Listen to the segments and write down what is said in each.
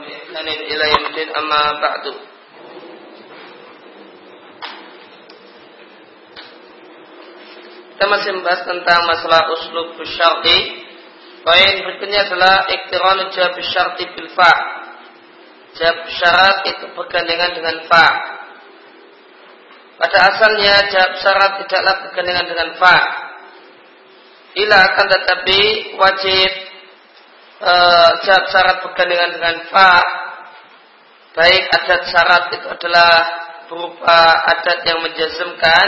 بإحسان إلى يوم الدين أما بعد Kita masih membahas tentang masalah uslub syarti. Poin berikutnya adalah iktiran jawab syarti bil fa. Jawab syarat itu bergandengan dengan fa. Pada asalnya jawab syarat tidaklah bergandengan dengan fa. Ila akan tetapi wajib jawab syarat bergandengan dengan fa. Baik adat syarat itu adalah berupa adat yang menjazmkan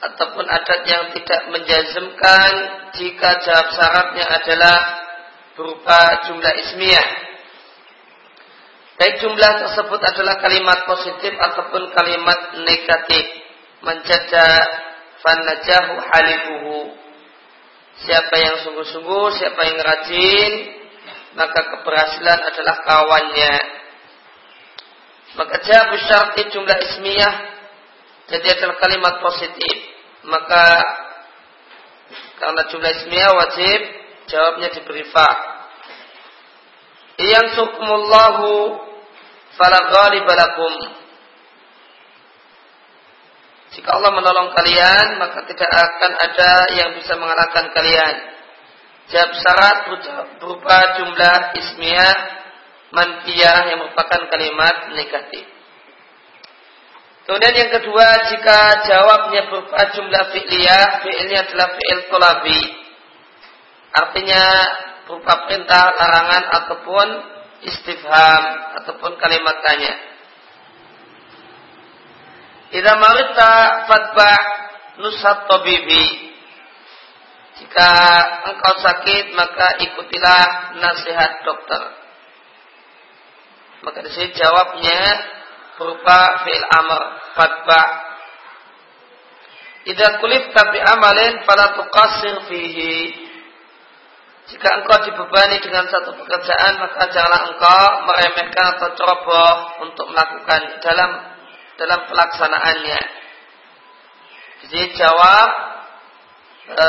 ataupun adat yang tidak menjazmkan jika jawab syaratnya adalah berupa jumlah ismiyah. Baik jumlah tersebut adalah kalimat positif ataupun kalimat negatif. Menjada fanajahu halifuhu. Siapa yang sungguh-sungguh, siapa yang rajin, maka keberhasilan adalah kawannya. Maka jawab syarti jumlah ismiyah jadi adalah kalimat positif maka karena jumlah ismiyah wajib jawabnya diberi fa. Yang sukumullahu fala ghalibalakum. Jika Allah menolong kalian, maka tidak akan ada yang bisa mengalahkan kalian. Jawab syarat berupa jumlah ismiyah manfiyah yang merupakan kalimat negatif. Kemudian yang kedua, jika jawabnya berupa jumlah fi'liyah, fi'ilnya adalah fi'il tolabi. Artinya berupa perintah, larangan, ataupun istifham, ataupun kalimat tanya. Idza marita fatba nusat tabibi. Jika engkau sakit, maka ikutilah nasihat dokter. Maka di sini jawabnya berupa fi'il amr fatba Idza kulifta bi amalin fala tuqassir fihi jika engkau dibebani dengan satu pekerjaan maka janganlah engkau meremehkan atau ceroboh untuk melakukan dalam dalam pelaksanaannya. Jadi jawab e,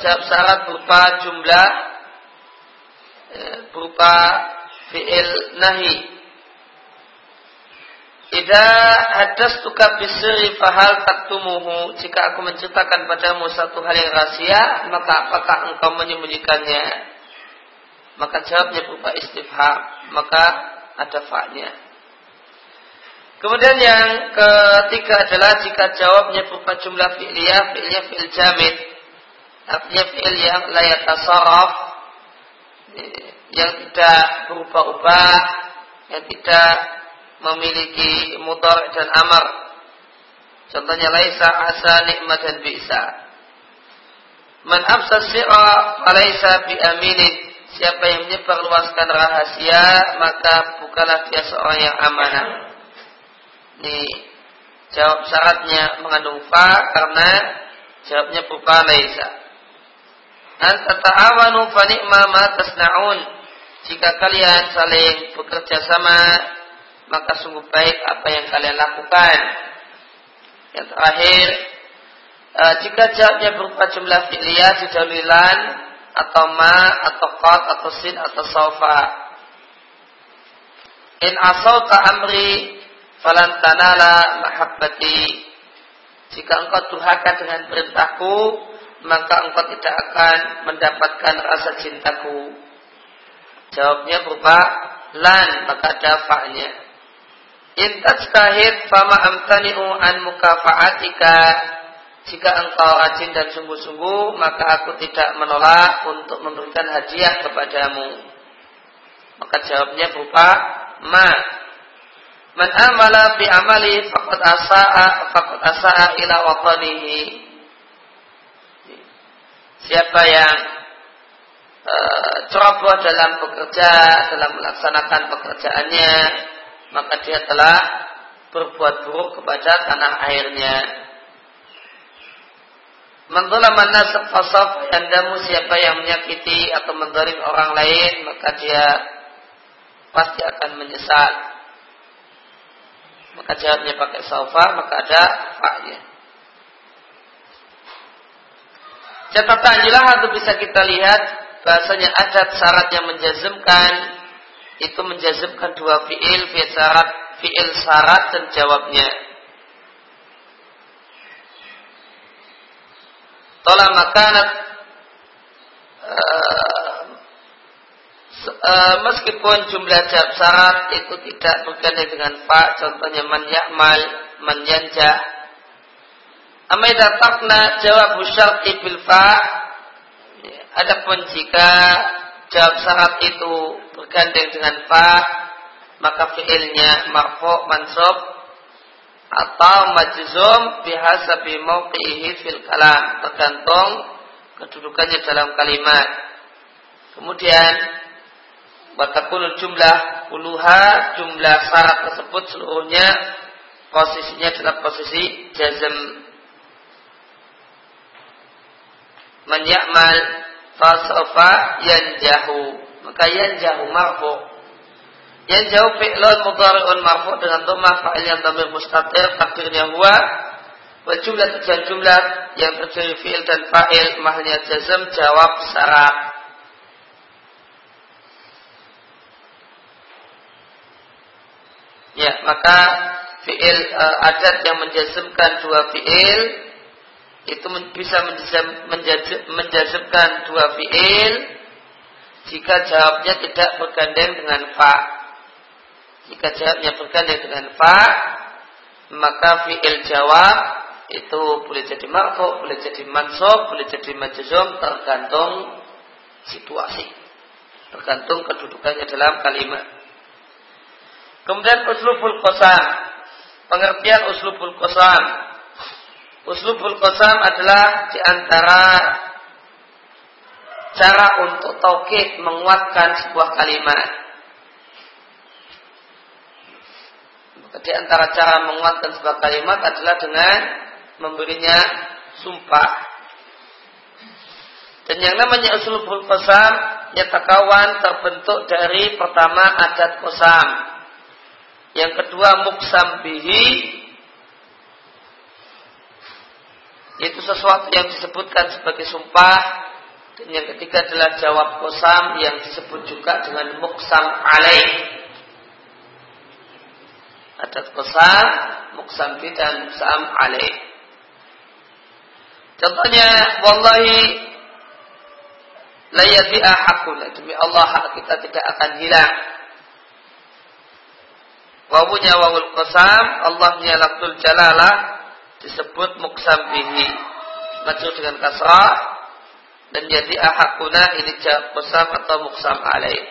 jawab syarat berupa jumlah e, berupa fi'il nahi Ida hadas tuka bisri fahal taktumuhu. Jika aku menceritakan padamu satu hal yang rahasia, maka apakah engkau menyembunyikannya? Maka jawabnya berupa istifham. Maka ada fa'nya. Kemudian yang ketiga adalah jika jawabnya berupa jumlah fi'liyah, fi'liyah fi'il jamid. Artinya fi'il yang layak tasarraf, yang tidak berubah-ubah, yang tidak memiliki mutar dan amar. Contohnya laisa asa nikmat dan bisa. Man absa sirra falaisa bi aminin. Siapa yang menyebar luaskan rahasia, maka bukanlah dia seorang yang amanah. Ini jawab syaratnya mengandung fa karena jawabnya berupa laisa. Anta ta'awanu fa ni'ma ma tasna'un. Jika kalian saling bekerja sama maka sungguh baik apa yang kalian lakukan. Yang terakhir, e, jika jawabnya berupa jumlah fi'liyah didahululan atau ma atau qad atau sin atau saufa. In asauta amri falan tanala mahabbati. Jika engkau durhaka dengan perintahku, maka engkau tidak akan mendapatkan rasa cintaku. Jawabnya berupa lan, maka ada fa'nya. Intajtahid fama amtani'u an mukafa'atika jika engkau rajin dan sungguh-sungguh maka aku tidak menolak untuk memberikan hadiah kepadamu maka jawabnya berupa ma man amala bi amali faqad asa'a faqad asa'a ila watanihi siapa yang e, ceroboh dalam bekerja dalam melaksanakan pekerjaannya maka dia telah berbuat buruk kepada tanah airnya. Mendolaman nasab fasaf yandamu siapa yang menyakiti atau mendorim orang lain maka dia pasti akan menyesal. Maka jawabnya pakai saufa maka ada fa'nya. Catatan jelas itu bisa kita lihat bahasanya adat syarat yang menjazmkan itu menjazibkan dua fiil fiil syarat fiil syarat dan jawabnya Tola makanat uh, uh, meskipun jumlah jawab syarat itu tidak bergantung dengan pak contohnya man yakmal man yanjah Amida takna jawab syarti bil fa Adapun jika jawab syarat itu bergandeng dengan fa maka fiilnya marfu mansub atau majzum bihasabi mauqihi fil kalam tergantung kedudukannya dalam kalimat. Kemudian batakul jumlah puluha jumlah syarat tersebut seluruhnya posisinya dalam posisi jazm. Menyamal fasofa yanjahu. Maka yanjahu marfu. Yanjahu fi'lun mudhari'un marfu dengan dhammah fa'il yang dhamir mustatir takdirnya huwa. Wa jumlah jumlah yang terdiri fi'il dan fa'il mahnya jazm jawab syarat ya maka fi'il uh, adat yang menjazmkan dua fi'il itu bisa menjazibkan dua fiil jika jawabnya tidak bergandeng dengan fa. Jika jawabnya bergandeng dengan fa, maka fiil jawab itu boleh jadi marfu, boleh jadi mansub, boleh jadi majzum tergantung situasi. Tergantung kedudukannya dalam kalimat. Kemudian uslubul qasam. Pengertian uslubul qasam Uslubul qasam adalah di antara cara untuk taukid menguatkan sebuah kalimat. Di antara cara menguatkan sebuah kalimat adalah dengan memberinya sumpah. Dan yang namanya uslubul qasam nyatakawan terbentuk dari pertama adat qasam. Yang kedua muksam bihi. Yaitu sesuatu yang disebutkan sebagai sumpah. Dan yang ketiga adalah jawab kosam yang disebut juga dengan muksam alaih. Adat kosam muksam bi dan muksam alaih. Contohnya wallahi la yabi'a demi Allah hak kita tidak akan hilang wawunya wawul kosam Allahnya laktul jalalah disebut muksam bihi majrur dengan kasrah dan jadi ahakuna ini kosam atau muksam alaih.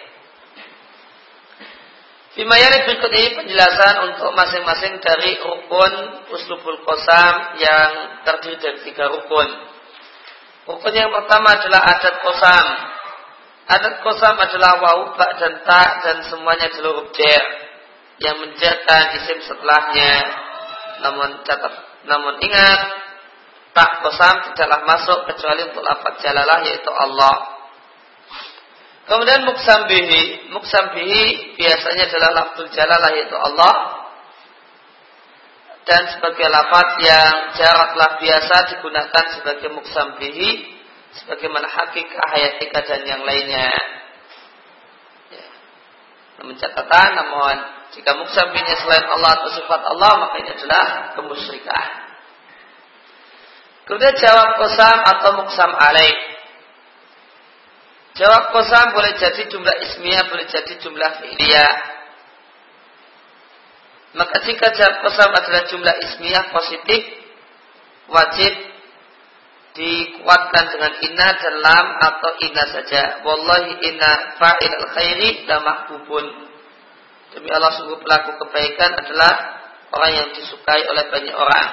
Fimayari berikut ini penjelasan untuk masing-masing dari rukun uslubul kosam yang terdiri dari tiga rukun. Rukun yang pertama adalah adat kosam. Adat kosam adalah wau, bak, dan tak dan semuanya adalah huruf yang menjerkan isim setelahnya. Namun catat namun ingat, tak kosam tidaklah masuk kecuali untuk lafaz jalalah yaitu Allah. Kemudian muksam bihi, muksam bihi biasanya adalah lafzul jalalah yaitu Allah. Dan sebagai lafaz yang jaraklah biasa digunakan sebagai muksam bihi sebagaimana hakikat hayatika dan yang lainnya. Ya. Namun catatan, namun jika muksabihnya selain Allah atau sifat Allah, maka ini adalah kemusyrikan. Kemudian jawab kosam atau muksam alaih. Jawab kosam boleh jadi jumlah ismiyah, boleh jadi jumlah fi'liyah. Maka jika jawab kosam adalah jumlah ismiyah positif, wajib dikuatkan dengan inna dan lam atau inna saja. Wallahi inna fa'il al-khairi la mahbubun. Demi Allah sungguh pelaku kebaikan adalah orang yang disukai oleh banyak orang.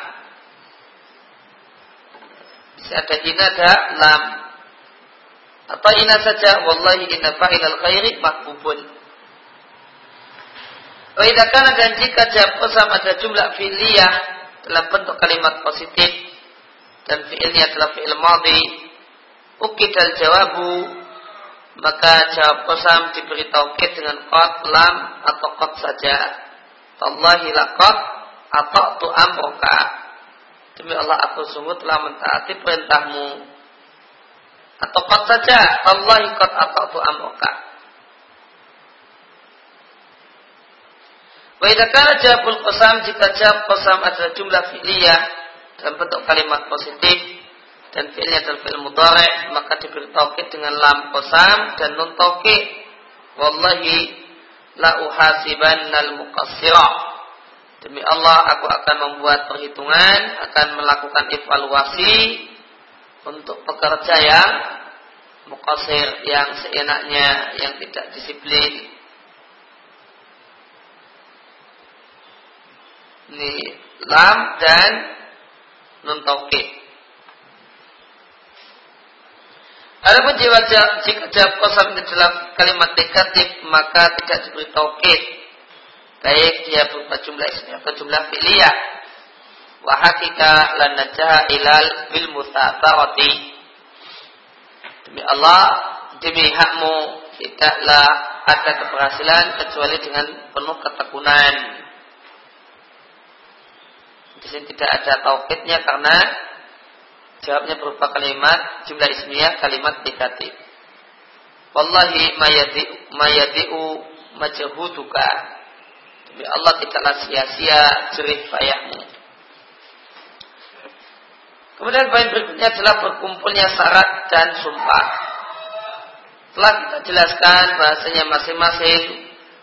Bisa ada ina ada lam. Atau ina saja. Wallahi inna fa'ilal khairi makbubun. Waidakan dan jika jawab kosam ada jumlah fi'liyah dalam bentuk kalimat positif dan fi'ilnya adalah fi'il madhi ukidal jawabu maka jawab kosam diberi taukid dengan kot lam atau kot saja. Allahi lakot atau tu amroka. Demi Allah aku sungguh telah mentaati perintahmu. Atau kot saja. Allahi kot atau tu amroka. Wa idza kana jawabul qasam jika jawab qasam adalah jumlah fi'liyah dalam bentuk kalimat positif dan fi'ilnya adalah fi'il mudhari maka diberi taukid dengan lam qasam dan nun taukid wallahi la uhasibannal muqassira. Demi Allah aku akan membuat perhitungan akan melakukan evaluasi untuk pekerja yang mukasir yang seenaknya yang tidak disiplin. Ini lam dan nun taukid. Adapun jika jika jawab kosong di dalam kalimat negatif maka tidak diberi taukid. Baik dia berupa jumlah ismi atau jumlah fi'liyah. Wa hakika lan najah ilal bil mutabarati. Demi Allah, demi hakmu tidaklah ada keberhasilan kecuali dengan penuh ketekunan. Di sini tidak ada taukidnya karena jawabnya berupa kalimat jumlah ismiyah kalimat negatif. Wallahi mayadi'u mayadi'u majhuduka. Demi Allah tidaklah sia-sia jerih payahmu. Kemudian poin berikutnya adalah berkumpulnya syarat dan sumpah. Telah kita jelaskan bahasanya masing-masing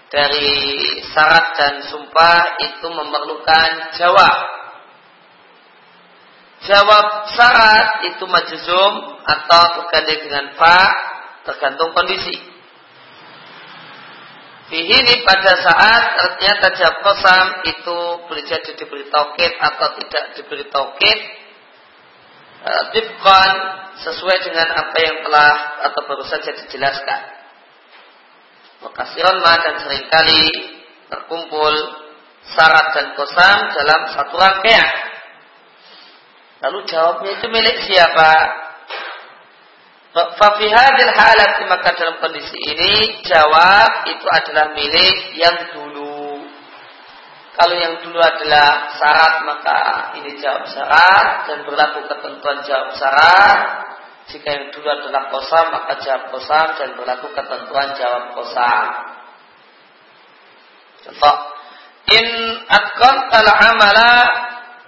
dari syarat dan sumpah itu memerlukan jawab Jawab syarat itu majzum atau berganti dengan fa tergantung kondisi. Fihi ini pada saat ternyata jawab kosam itu boleh jadi diberi taukid atau tidak diberi taukid. E, Tibkan sesuai dengan apa yang telah atau baru saja dijelaskan. Makasiron ma dan sering kali terkumpul syarat dan kosam dalam satu rangkaian. Lalu jawabnya itu milik siapa? Fafihadil halat maka dalam kondisi ini jawab itu adalah milik yang dulu. Kalau yang dulu adalah syarat maka ini jawab syarat dan berlaku ketentuan jawab syarat. Jika yang dulu adalah kosam maka jawab kosam dan berlaku ketentuan jawab kosam. Contoh, in akon al amala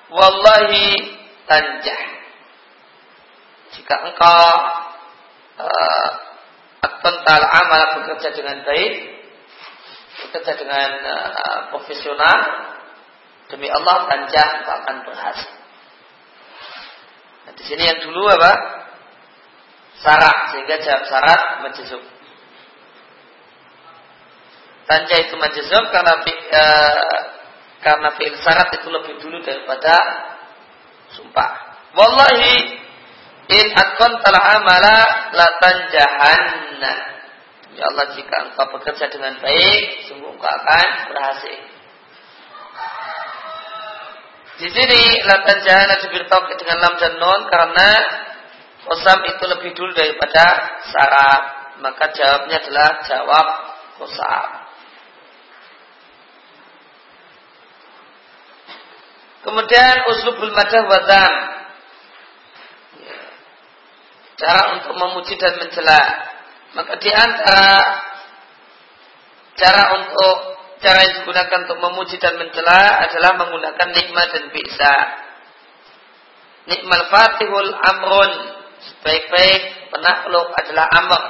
wallahi tanjah. Jika engkau uh, akan amal bekerja dengan baik, bekerja dengan uh, profesional, demi Allah tanjah engkau akan berhasil. Nah, di sini yang dulu apa? Syarat sehingga jawab syarat majzum. Tanjah itu majzum karena uh, karena fi'il syarat itu lebih dulu daripada Sumpah. Wallahi in telah amala latan jahanna. Ya Allah jika engkau bekerja dengan baik, sungguh engkau akan berhasil. Di sini latan jahana diberitahu dengan lam dan non karena kosam itu lebih dulu daripada syarat. Maka jawabnya adalah jawab kosam. Kemudian uslubul madah wadam. Cara untuk memuji dan mencela. Maka di antara cara untuk cara yang digunakan untuk memuji dan mencela adalah menggunakan nikmat dan bisa. Nikmal fatihul amrun. Sebaik-baik penakluk adalah amr.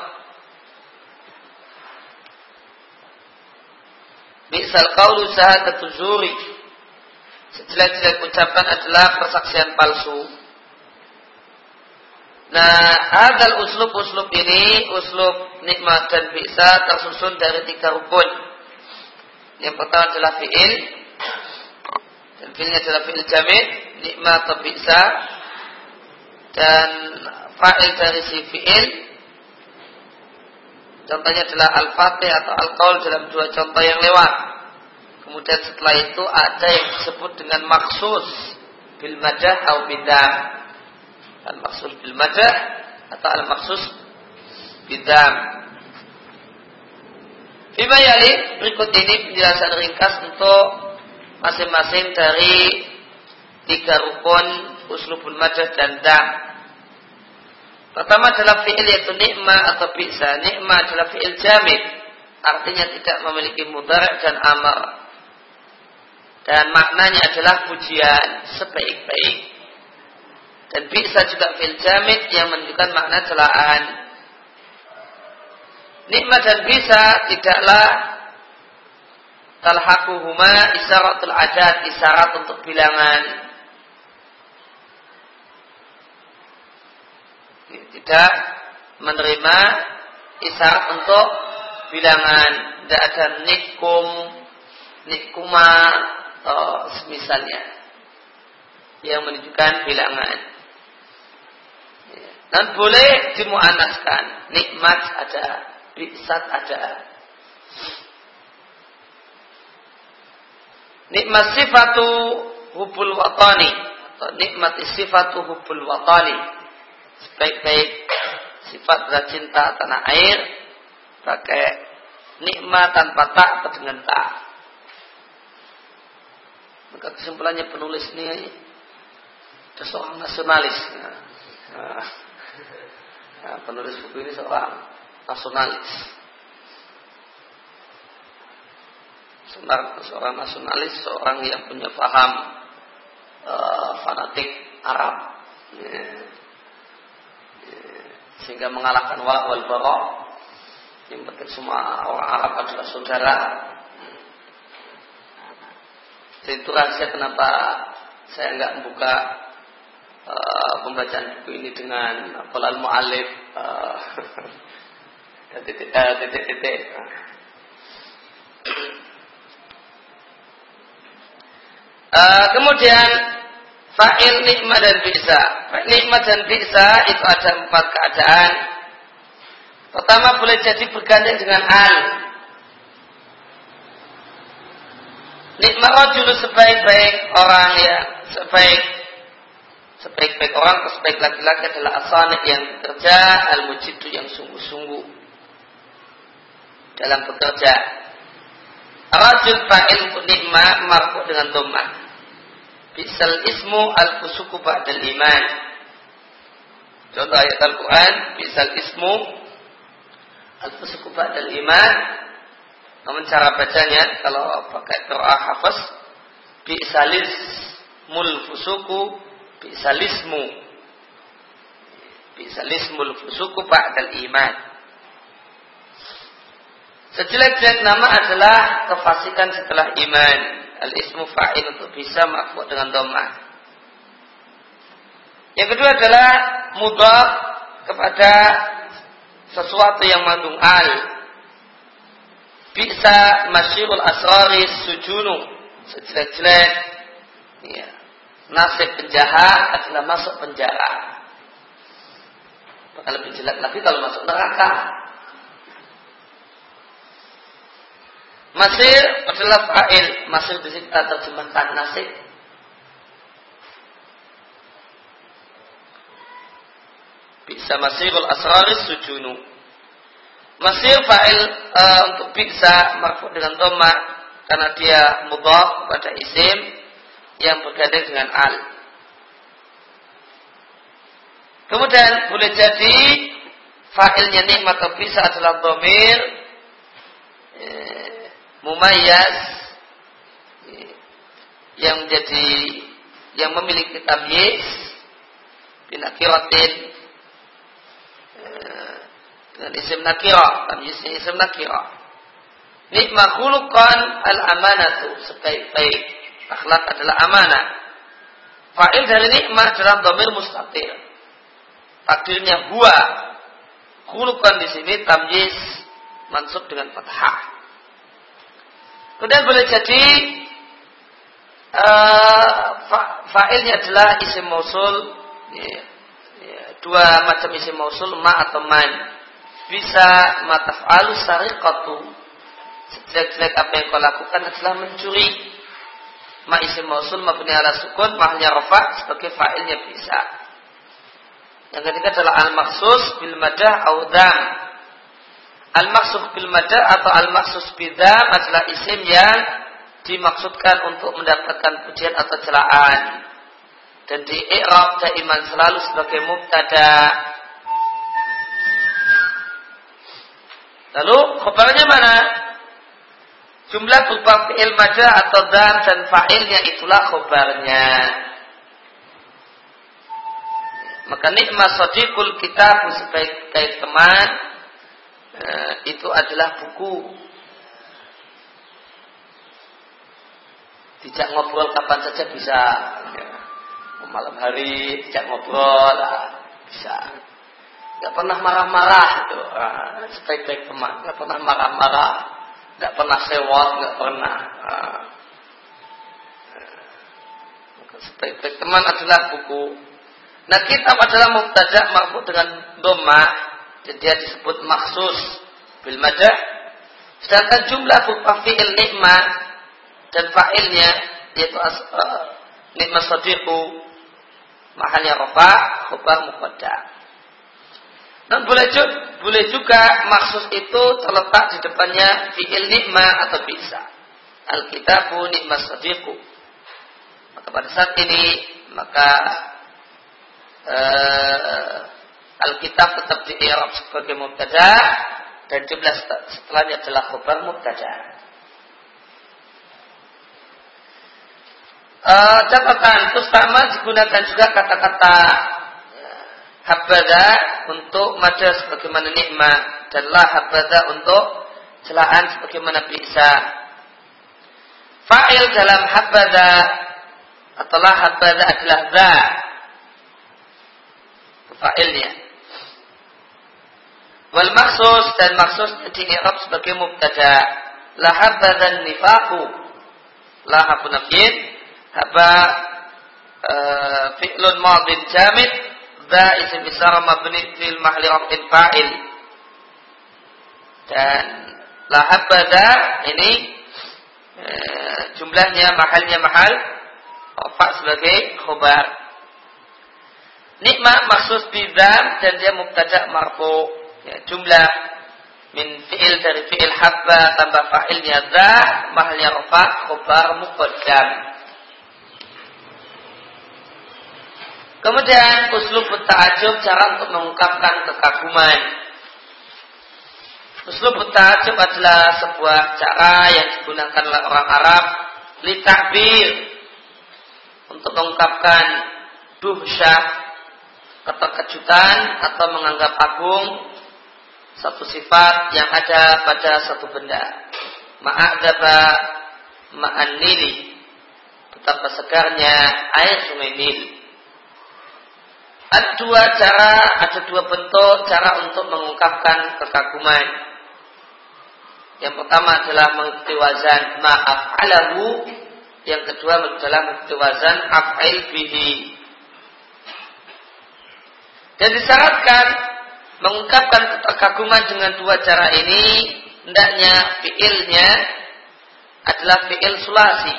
Bisal kaulu sahadatu zuri Sejelek-jelek ucapan adalah persaksian palsu. Nah, adal uslub-uslub ini, uslub nikmat dan bisa tersusun dari tiga rukun. Yang pertama adalah fi'il. Dan fi'ilnya adalah fi'il jamid, nikmat atau bisa. Dan fa'il dari si fi'il. Contohnya adalah al-fatih atau al-qaul dalam dua contoh yang lewat. Kemudian setelah itu ada yang disebut dengan maksus bil madah atau bidam. Al maksus bil madah atau al maksus bidam. Bima yali berikut ini penjelasan ringkas untuk masing-masing dari tiga rukun uslubul madah dan dam. Pertama adalah fi'il yaitu nikma atau bisa. Nikma adalah fi'il jamid. Artinya tidak memiliki mudarat dan amar dan maknanya adalah pujian sebaik-baik. Dan bisa juga fil jamid yang menunjukkan makna celaan. Nikmat dan bisa tidaklah talhaquhuma isyaratul adat, isyarat untuk bilangan. Tidak menerima isyarat untuk bilangan. Tidak ada nikum, nikuma, atau semisalnya yang menunjukkan bilangan. Dan boleh dimuanaskan. Nikmat ada, biksat ada. Nikmat sifatu hubul watani. Atau nikmat sifatu hubul watani. Sebaik-baik sifat cinta tanah air. Pakai nikmat tanpa tak atau dengan tak. Maka kesimpulannya penulis ini seorang nasionalis. Nah, nah, penulis buku ini seorang nasionalis. Seorang nasionalis, seorang yang punya paham uh, fanatik Arab. Ya. Ya. Sehingga mengalahkan wal wal bara. Yang penting semua orang Arab adalah saudara itu rahasia kenapa saya nggak membuka uh, pembacaan buku ini dengan kolal mu'alif uh, titik-titik. Uh, kemudian fa'il nikmat dan bisa. Nikmat dan bisa itu ada empat keadaan. Pertama boleh jadi bergandeng dengan al. Nikmat rajul sebaik-baik orang ya sebaik sebaik-baik orang sebaik laki-laki adalah asanik yang bekerja al mujidu yang sungguh-sungguh dalam bekerja. Rajul fa'il untuk nikmat marfu dengan dhammah. Bisal ismu al fusuku ba'dal iman. Contoh ayat Al-Quran, bisal ismu al fusuku ba'dal iman namun cara bacanya kalau pakai doa hafaz bi'salis mul fusuku bi'salismu bi'salismul fusuku ba'dal iman. Sejelek-jelek nama adalah kefasikan setelah iman. Al-ismu fa'il untuk bisa makhluk dengan domah. Yang kedua adalah mudhaf kepada sesuatu yang mengandung al bisa masyirul asrari sujunu. Sejelek-jelek. Ya, nasib penjahat adalah masuk penjara. Bahkan lebih jelek lagi kalau masuk neraka. Masir adalah fa'il. Masir di sini kita terjemahkan nasib. Bisa masirul asrari sujunu masih fa'il e, untuk bisa marfu dengan dhamma karena dia mudhaf pada isim yang bergandeng dengan al. Kemudian boleh jadi fa'ilnya nikmat atau bisa adalah domir e, mumayyaz e, yang menjadi yang memiliki tamyiz binakiratin dengan isim nakira dan isim nakira. Nikma khuluqan al amanatu sebaik-baik. Akhlak adalah amanah. Fa'il dari nikmah dalam domir mustatir. Takdirnya huwa. Khuluqan di sini tamyiz mansub dengan fathah. Kemudian boleh jadi uh, fa'ilnya adalah isim mausul. Ya, dua macam isim mausul ma atau man bisa mataf'alu sariqatu. Sejelek-jelek apa yang kau lakukan adalah mencuri. Ma isim mausul mabni ala sukun mahnya rafa sebagai fa'ilnya bisa. Yang ketiga adalah al-maksus bil madah audam al-maksus bil madah atau al-maksus bidam adalah isim yang dimaksudkan untuk mendapatkan pujian atau celaan. Dan di i'rab iman selalu sebagai mubtada Lalu khabarnya mana? Jumlah berupa fi'il maja atau dan dan fa'ilnya itulah khobarnya. Maka nikmat sodikul kita sebagai teman eh, itu adalah buku. Tidak ngobrol kapan saja bisa. Ya. Malam hari tidak ngobrol bisa. Gak pernah marah-marah itu. Ah, sebaik-baik teman. Gak pernah marah-marah nggak pernah sewot, nggak pernah. Nah. Sebaik-baik teman adalah buku. Nah kitab adalah mubtada marfu dengan doma, jadi dia disebut maksus bil. Sedangkan jumlah berupa fi'il nikmat dan fa'ilnya yaitu uh, nikmat sadiqu mahalnya rofa muqaddam. Dan boleh juga, boleh juga maksus itu terletak di depannya fi'il nikma atau bisa. Alkitabu nikmat sadiqu. Maka pada saat ini maka uh, Alkitab tetap di Arab sebagai mubtada dan jumlah setelahnya adalah khabar mubtada. Uh, catatan terus digunakan juga kata-kata habada untuk mada sebagaimana nikmat dan la untuk celaan sebagaimana bisa. Fa'il dalam habada atau la adalah za. Fa'ilnya. Wal maksus dan maksus di i'rab sebagai mubtada. La habada nifaqu. La habu. Haba uh, fi'lun madin jamid Ba isim isara mabni fil mahli rafin fa'il. Dan lahab bada ini e, jumlahnya mahalnya mahal rafa sebagai khobar. Nikmat maksud bidam dan dia mubtada marfu. Ya, jumlah min fi'il dari fi'il habba tambah fa'ilnya za mahalnya rafa khobar muqaddam. Kemudian uslub ta'ajub cara untuk mengungkapkan kekaguman. Uslub ta'ajub adalah sebuah cara yang digunakan oleh orang Arab litakbir untuk mengungkapkan duhsyah keterkejutan atau menganggap agung satu sifat yang ada pada satu benda. Ma'adaba ma'an nili betapa segarnya air sungai Nil ada dua cara, ada dua bentuk cara untuk mengungkapkan kekaguman. Yang pertama adalah mengikuti wazan ma'af'alahu. Yang kedua adalah mengikuti wazan af'il bihi. Dan disyaratkan mengungkapkan kekaguman dengan dua cara ini hendaknya fiilnya adalah fiil sulasi.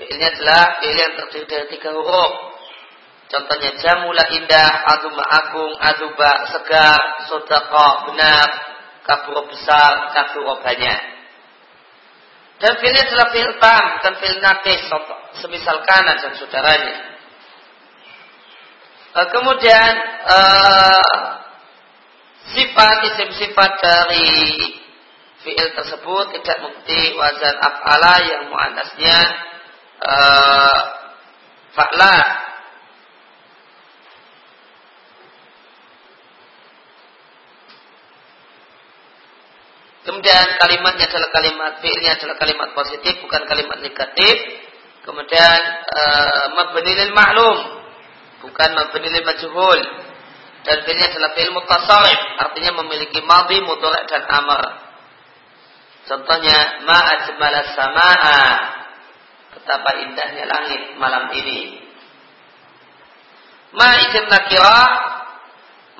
Fiilnya adalah fiil yang terdiri dari tiga huruf. Contohnya jamula indah, aduma agung, aduba segar, sodako benar, kaburo besar, kaburo banyak. Dan filnya adalah fil tam, bukan fil nakis, semisal kanan dan saudaranya. Uh, kemudian uh, sifat isim sifat dari fiil tersebut tidak mengikuti wazan af'ala yang muannasnya uh, fa'la Kemudian kalimatnya adalah kalimat fi'ilnya adalah kalimat positif bukan kalimat negatif. Kemudian e, mabni ma'lum bukan mabni lil majhul. Dan fi'ilnya adalah fi'il mutasarrif artinya memiliki madhi, mudhari' dan amr. Contohnya ma ajmala samaa betapa indahnya langit malam ini. Ma isim nakirah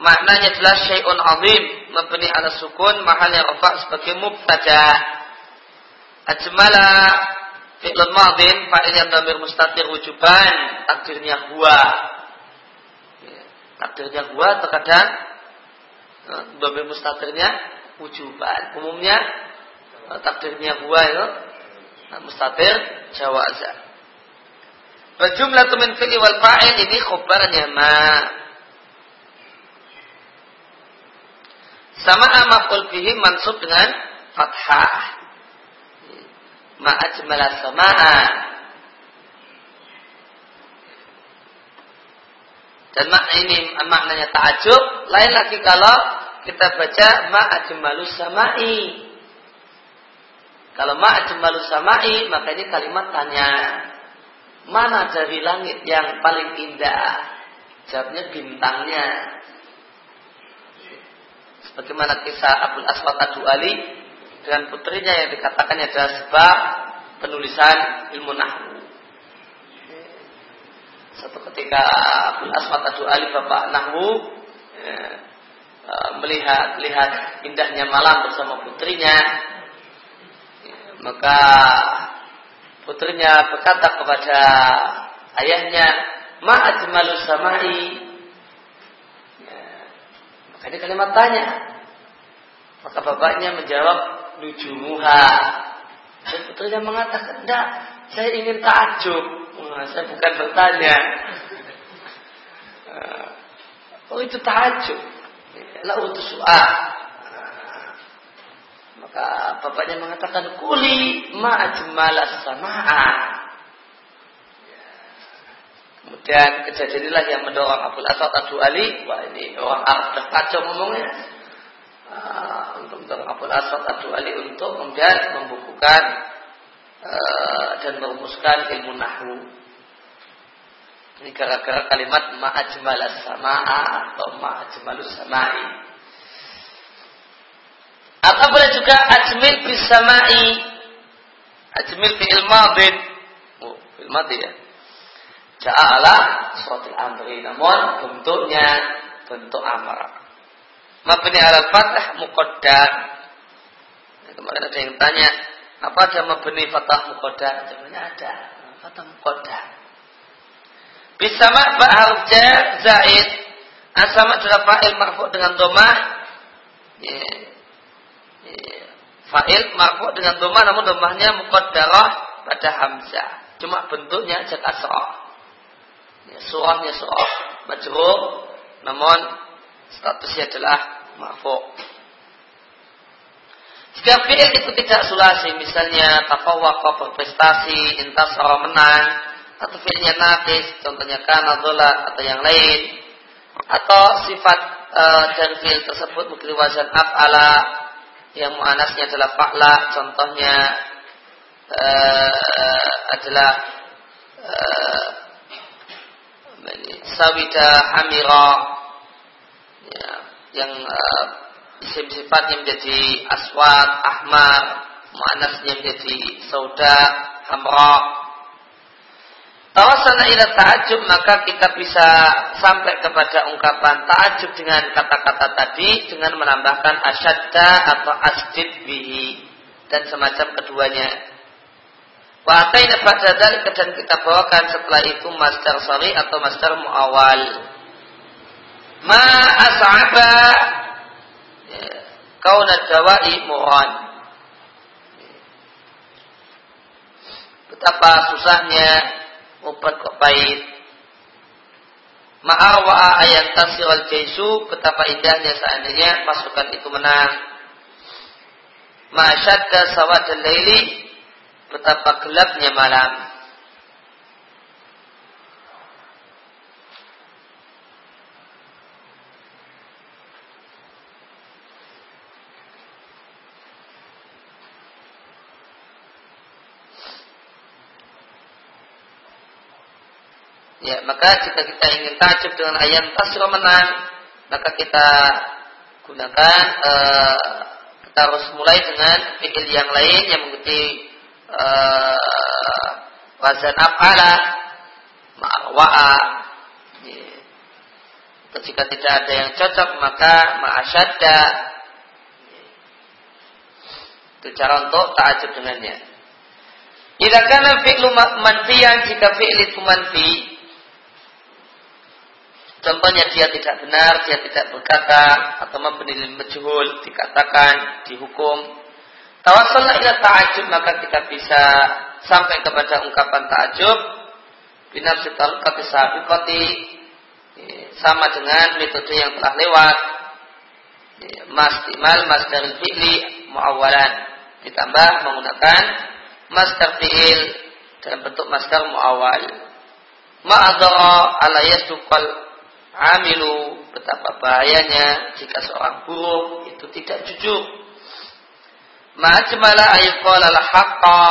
maknanya adalah syai'un azim mabni ala sukun mahalnya rafa sebagai mubtada ajmala fi'lun madin fa'il yang damir mustatir wujuban takdirnya huwa. Ya, takdirnya huwa terkadang eh, damir mustatirnya wujuban. Umumnya eh, takdirnya huwa itu nah, mustatir jawaza. Berjumlah min fi'li wal fa'il ini khobarnya ma sama maf'ul bihi mansub dengan fathah. Ma'ajmala sama'a. Dan makna ini maknanya ta'ajub lain lagi kalau kita baca ma'ajmalu sama'i. Kalau ma'ajmalu sama'i maka ini kalimat tanya. Mana dari langit yang paling indah? Jawabnya bintangnya Bagaimana kisah Abdul Aswad Adu Ali dengan putrinya yang dikatakannya adalah sebab penulisan ilmu nahwu. Satu ketika Abdul Aswad Adu Ali bapak nahwu ya, e, melihat lihat indahnya malam bersama putrinya, ya, maka putrinya berkata kepada ayahnya, "Ma samai maka ini kalimat tanya. Maka bapaknya menjawab nujumuha. Dan putrinya mengatakan, tidak, saya ingin takjub. Wah, saya bukan bertanya. Oh itu takjub. La untuk soal. Maka bapaknya mengatakan, kuli ma'ajmalas sama'a. Kemudian kejadian inilah yang mendorong Abu Asad Abu Ali. Wah ini orang Arab sudah kacau ngomongnya. Uh, untuk mendorong Abu Asad Abu Ali untuk kemudian membukukan uh, dan merumuskan ilmu nahwu. Ini gara-gara kalimat ma'ajmal sama'a atau ma'ajmal sama'i. Atau boleh juga ajmil bisama'i. Ajmil fi ilmadin. Oh, ilmadin ya Ja'ala suatu amri namun bentuknya bentuk amar. Mabni ala fathah muqaddar. Nah, kemarin ada yang tanya, apa ada mabni fathah muqaddar? Jawabannya ada, fathah muqaddar. Bisa mak harf zaid. Asama adalah fa'il marfu dengan domah. Yeah. Yeah. Fa'il marfu dengan domah namun domahnya muqaddarah pada hamzah. Cuma bentuknya kasrah ya, surahnya surah majrur namun statusnya adalah marfu' jika fi'il itu tidak sulasi misalnya tafawaqa berprestasi intasara menang atau fi'ilnya nafis contohnya kana dola atau yang lain atau sifat e, dan fi'il tersebut mungkin wazan af'ala yang mu'anasnya adalah fa'la contohnya e, adalah e, sawida hamira ya, yang uh, isim sifatnya menjadi aswad, ahmar, mu'anasnya menjadi sauda, hamra. Tawasana ila ta'ajub maka kita bisa sampai kepada ungkapan ta'ajub dengan kata-kata tadi dengan menambahkan asyadda atau asjid bihi dan semacam keduanya. Wa ataina pada dalika dan kita bawakan setelah itu master sorry atau master muawal. Ma as'aba ya, kauna dawai muran. Betapa susahnya obat kok pahit. Ma'arwa ayat tasir al jaisu betapa indahnya seandainya pasukan itu menang. Ma'asyadda sawad al-laili betapa gelapnya malam. Ya, maka jika kita ingin tajub dengan ayat tasro menang, maka kita gunakan uh, kita harus mulai dengan fikir yang lain yang mengikuti uh, wazan af'ala ma'wa'a ketika tidak ada yang cocok maka ma'asyadda itu cara untuk ta'ajub dengannya. Jika karena fi'lu manfiyan jika fi'il itu manfi Contohnya dia tidak benar, dia tidak berkata atau memberi majhul dikatakan dihukum Tawassalna ila ta'ajub maka kita bisa sampai kepada ungkapan ta'ajub binafsi talqati sabiqati sama dengan metode yang telah lewat. Mas timal mas dari fi'li muawalan ditambah menggunakan master fi'il dalam bentuk master muawal ma'adara ala yasduqal amilu. Betapa bahayanya jika seorang buruh itu tidak jujur ma'ajmala ayyuqala al-haqqa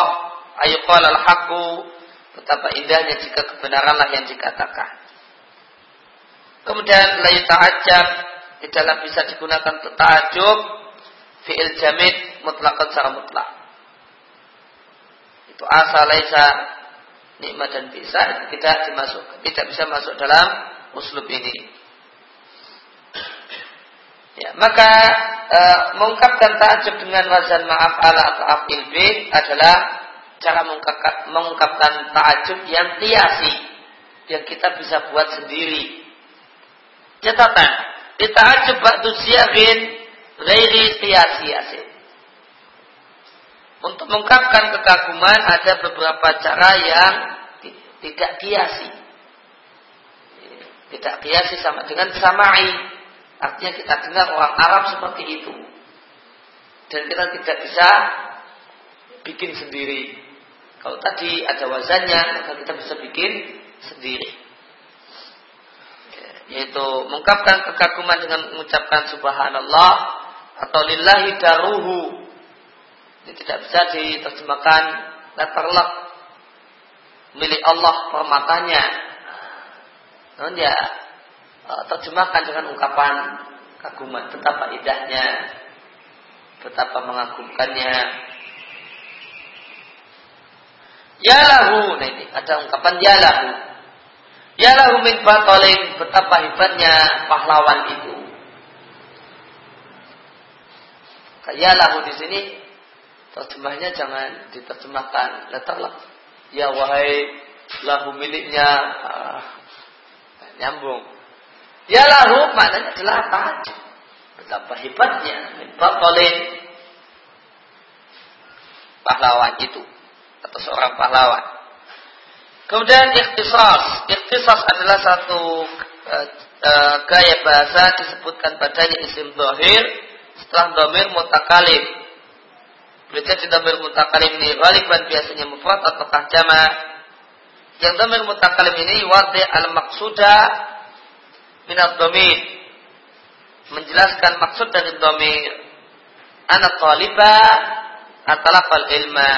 ayyuqala al-haqqu. Betapa indahnya jika kebenaranlah yang dikatakan. Kemudian la ta'ajjab tidaklah bisa digunakan untuk ta'ajub fi'il jamid mutlakan secara mutlak. Itu asal laisa nikmat dan bisa tidak dimasuk tidak bisa masuk dalam uslub ini. Ya, maka e, mengungkapkan takjub dengan wazan maaf ala atau afil b adalah cara mengungkapkan, takjub yang kiasi yang kita bisa buat sendiri. Catatan, ta'ajub ba'du siyarin qiyasi asin. Untuk mengungkapkan kekaguman ada beberapa cara yang tidak kiasi. Tidak kiasi sama dengan samai. Artinya kita dengar orang Arab seperti itu. Dan kita tidak bisa bikin sendiri. Kalau tadi ada wazannya, maka kita bisa bikin sendiri. Yaitu mengungkapkan kekaguman dengan mengucapkan subhanallah atau lillahi daruhu ini tidak bisa diterjemahkan letterlock milik Allah permatanya. Namun ya terjemahkan dengan ungkapan kaguman betapa indahnya, betapa mengagumkannya. Ya lahu, nah ini ada ungkapan ya lahu. Ya lahu min batolin, betapa hebatnya pahlawan itu. Ya lahu di sini Terjemahnya jangan diterjemahkan letterlock. Ya wahai lahu miliknya uh, nyambung. Ya lahu maknanya adalah apa? Betapa hebatnya Batalin pahlawan itu atau seorang pahlawan. Kemudian ikhtisas. Ikhtisas adalah satu uh, uh, gaya bahasa disebutkan padanya isim dohir setelah domir mutakalim Berarti di damir mutakalim ini dan biasanya mufrad ataukah jama. Yang damir mutakalim ini wadi al maksuda minat domir. Menjelaskan maksud dari domir. Anak taliba atalafal ilma.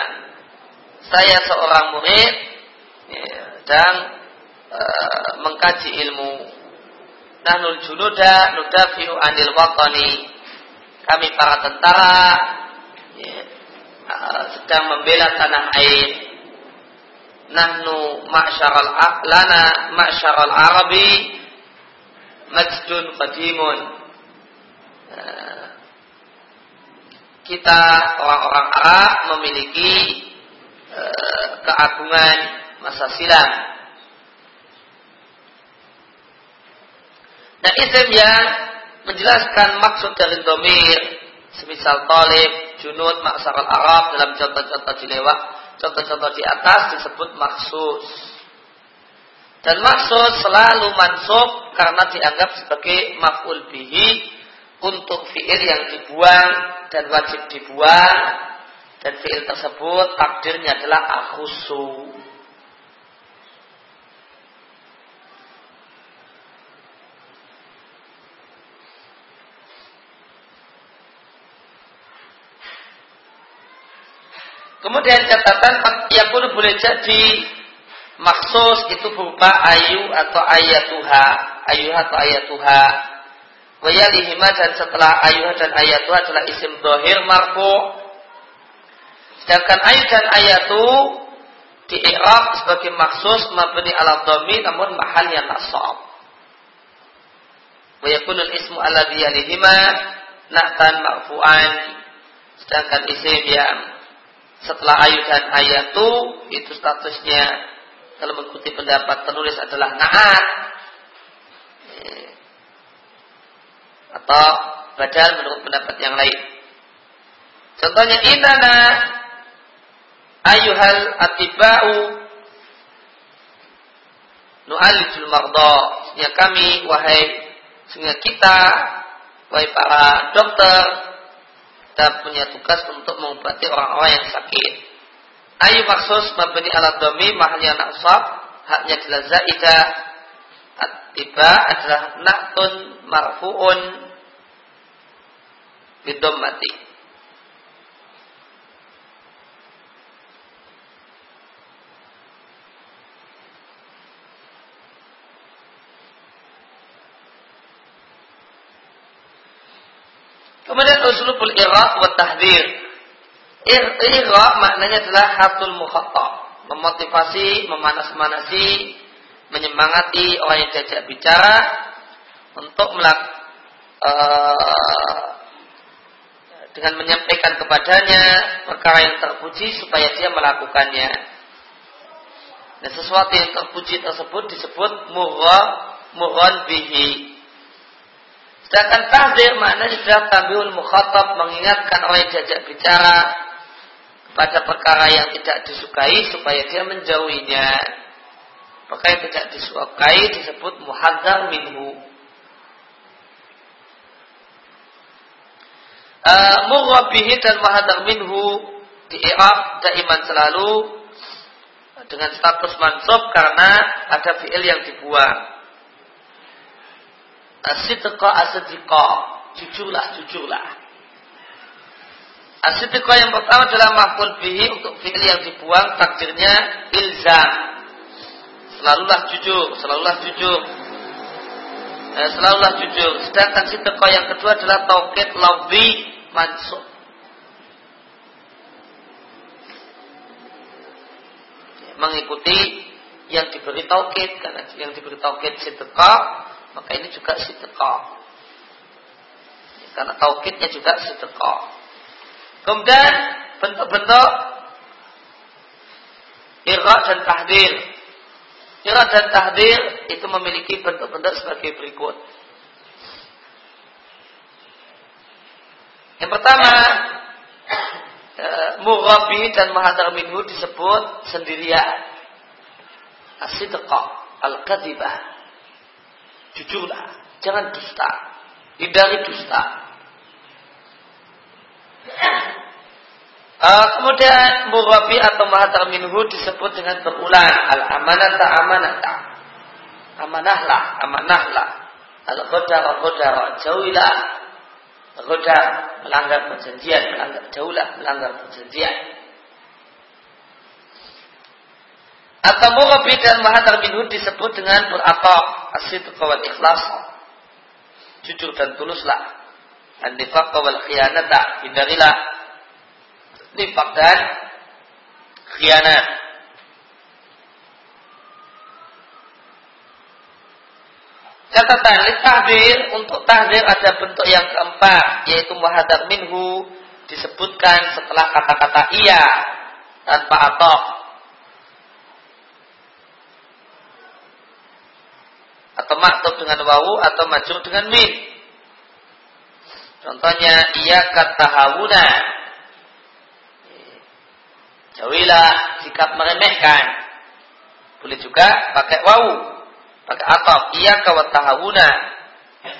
Saya seorang murid ya, dan e, mengkaji ilmu. Nahnul junuda nudafi'u anil watani. Kami para tentara ya, Uh, sedang membela tanah air. Nahnu ma'syaral lana ma'syaral arabi majdun qadimun. Uh, kita orang-orang Arab memiliki uh, keagungan masa silam. Dan isim yang menjelaskan maksud dari domir semisal talib junud maksaral Arab dalam contoh-contoh di lewat contoh-contoh di atas disebut maksus dan maksud selalu mansub karena dianggap sebagai maf'ul bihi untuk fi'il yang dibuang dan wajib dibuang. Dan fi'il tersebut takdirnya adalah akhusu. Kemudian catatan yang pun boleh jadi maksus itu berupa ayu atau ayatuha, ayu atau ayatuha. Wayalihima dan setelah ayuha dan ayatuha adalah isim dohir marfu. Sedangkan ayu dan ayatu di i'rab sebagai maksus mabni ala dhammi namun mahalnya nasab. Wa yakunul ismu alladhi yalihima na'tan marfu'an. Sedangkan isim yang setelah ayu dan ayatu itu statusnya kalau mengikuti pendapat penulis adalah naat atau badal menurut pendapat yang lain. Contohnya inana ayuhal atibau nu'alijul mardo. Sehingga kami wahai sehingga kita wahai para dokter kita punya tugas untuk mengobati orang-orang yang sakit. Ayu maksus mabni alat domi mahalnya nasab haknya adalah zaidah tiba adalah naktun marfuun mati. Kemudian usulul iraq wa tahdir. Iraq maknanya adalah hatul mukhattab. Memotivasi, memanas-manasi, menyemangati orang yang diajak bicara untuk melak, uh, dengan menyampaikan kepadanya perkara yang terpuji supaya dia melakukannya. Dan sesuatu yang terpuji tersebut disebut murah murran bihi Sedangkan tahdir maknanya sudah tambihul mukhatab mengingatkan orang yang diajak bicara kepada perkara yang tidak disukai supaya dia menjauhinya. Perkara yang tidak disukai disebut muhadzar minhu. Uh, dan muhadzar minhu di Iraq daiman selalu dengan status mansub karena ada fi'il yang dibuang. Asidqa asidqa. Jujurlah, jujurlah. Asidqa yang pertama adalah mahful bihi untuk fi'il yang dibuang takdirnya ilzam. Selalulah jujur, selalulah jujur. Eh, selalulah jujur. Sedangkan sidqa yang kedua adalah tauqid lafzi mansub. Mengikuti yang diberi tauqid karena yang diberi tauqid sidqa maka ini juga sidqah. Karena taukidnya juga sidqah. Kemudian bentuk-bentuk ira dan tahdir. Ira dan tahdir itu memiliki bentuk-bentuk sebagai berikut. Yang pertama, e, murabi dan mahadar minhu disebut sendirian. Asidqah, al-kadibah. Jujurlah, jangan dusta. Hindari dusta. Uh, kemudian murabi atau mahatar minhu disebut dengan berulang. Al amanata. Amanata amanahlah amanahlah al qadar qadar jauhilah qadar melanggar perjanjian melanggar jauhlah melanggar perjanjian. Atau murabi dan mahadar minhu disebut dengan beratok asid kawal ikhlas. Jujur dan tuluslah. An-nifaq kawal khianata. Hindarilah. Nifak dan khianat. Catatan, tahdir untuk tahdir ada bentuk yang keempat, yaitu muhadar minhu disebutkan setelah kata-kata iya tanpa atok atau maktub dengan wawu atau majrur dengan min. Contohnya ia kata hawuna. Jauhilah sikap meremehkan. Boleh juga pakai wawu, pakai atop. Ia kawat tahawuna.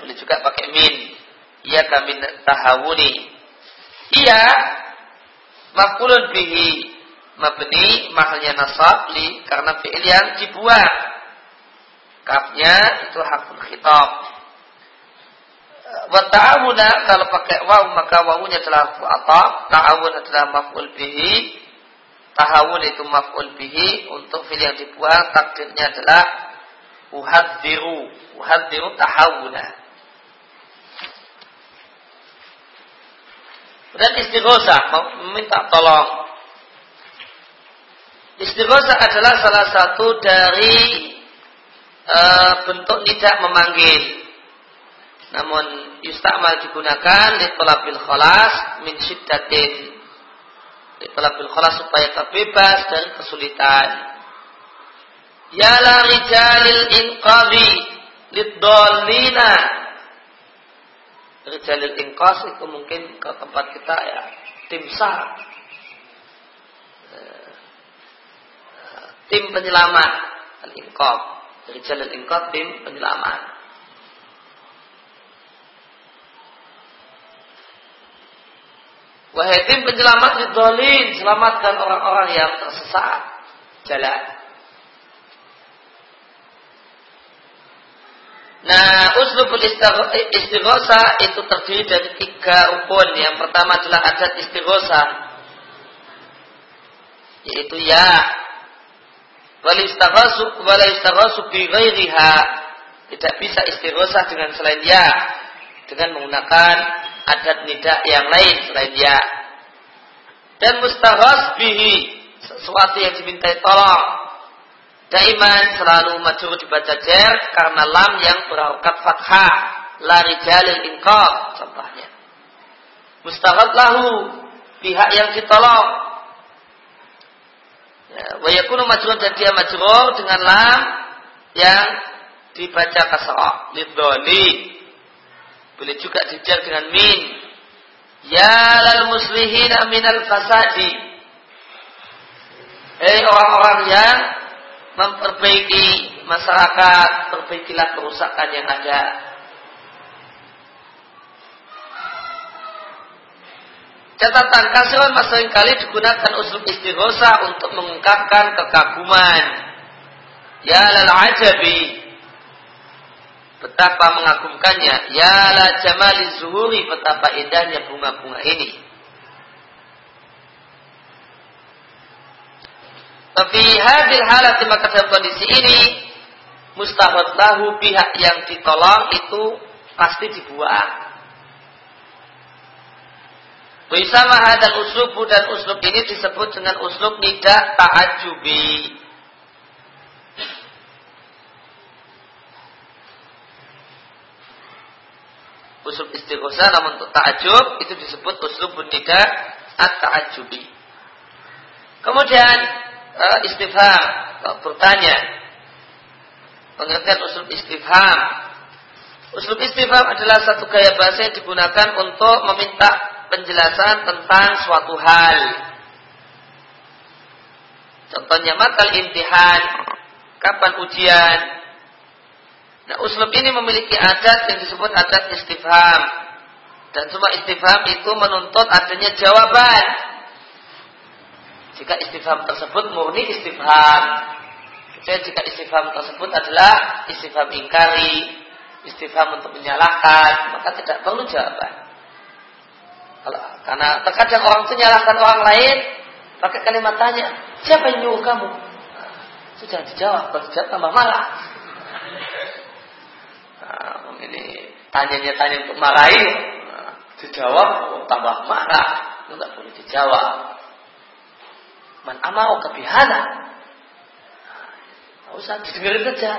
Boleh juga pakai min. Ia kami tahawuni. Ia mafulun bihi mabni mahalnya nasab li karena fi'il yang dibuang Kafnya itu hakul khitab. Wa ta'awuna kalau pakai waw maka wawunya adalah ataf, ta'awun adalah maf'ul bihi. Tahawun itu maf'ul bihi untuk fil yang dibuang takdirnya adalah uhadziru. Uhadziru tahawuna. Dan istighosah meminta tolong. Istighosah adalah salah satu dari uh, bentuk tidak memanggil. Namun yustamal digunakan di tolabil kholas min syiddatin. Di tolabil kholas supaya terbebas dari kesulitan. Ya la rijalil inqadhi lidolina. Rijalil inqas itu mungkin ke tempat kita ya tim sar. Eh, tim penyelamat al-inqab Rijal al tim penyelamat. Wahai tim penyelamat dolin, selamatkan orang-orang yang tersesat jalan. Nah, uslubul istighosa itu terdiri dari tiga rukun. Yang pertama adalah adat istighosa. Yaitu ya. Wal istighosu bi ghairiha. Tidak bisa istighosa dengan selain ya. Dengan menggunakan adat nidak yang lain selain ya. Dan mustaghas bihi sesuatu yang dimintai tolong. Daiman selalu majur dibaca jer karena lam yang berharokat fathah. Lari jalil ingkar contohnya. Mustaghas lahu pihak yang ditolong. Ya, wa yakunu majrur dan dia majrur dengan lam yang dibaca kasrah lidhali boleh juga dijar dengan min. Ya lal muslihin minal fasadi. Hei orang-orang yang memperbaiki masyarakat, perbaikilah kerusakan yang ada. Catatan kasihan kali digunakan usul istighosa untuk mengungkapkan kekaguman. Ya lal ajabi Betapa mengagumkannya. Ya la jamali zuhuri. Betapa indahnya bunga-bunga ini. Tapi hadir halat maka dalam kondisi ini mustahot pihak yang ditolong itu pasti dibuang. Wisama dan uslub dan uslub ini disebut dengan uslub nidak ta'ajubi. Usul istighosa namun untuk ta'ajub itu disebut usul nida at-ta'ajubi. Kemudian uh, istifham bertanya. Pengertian usul istifham. Usul istifham adalah satu gaya bahasa yang digunakan untuk meminta penjelasan tentang suatu hal. Contohnya makal intihan, kapan ujian, Nah, uslub ini memiliki adat yang disebut adat istifham. Dan semua istifham itu menuntut adanya jawaban. Jika istifham tersebut murni istifham. Jadi jika istifham tersebut adalah istifham ingkari, istifham untuk menyalahkan, maka tidak perlu jawaban. Kalau, karena terkadang orang itu menyalahkan orang lain, pakai kalimat tanya, siapa yang nyuruh kamu? Sudah dijawab, kalau tambah marah ini tanyanya tanya untuk marahin, nah, dijawab oh, tambah marah, nggak boleh dijawab. Man amau kebihana, nah, usah didengarin saja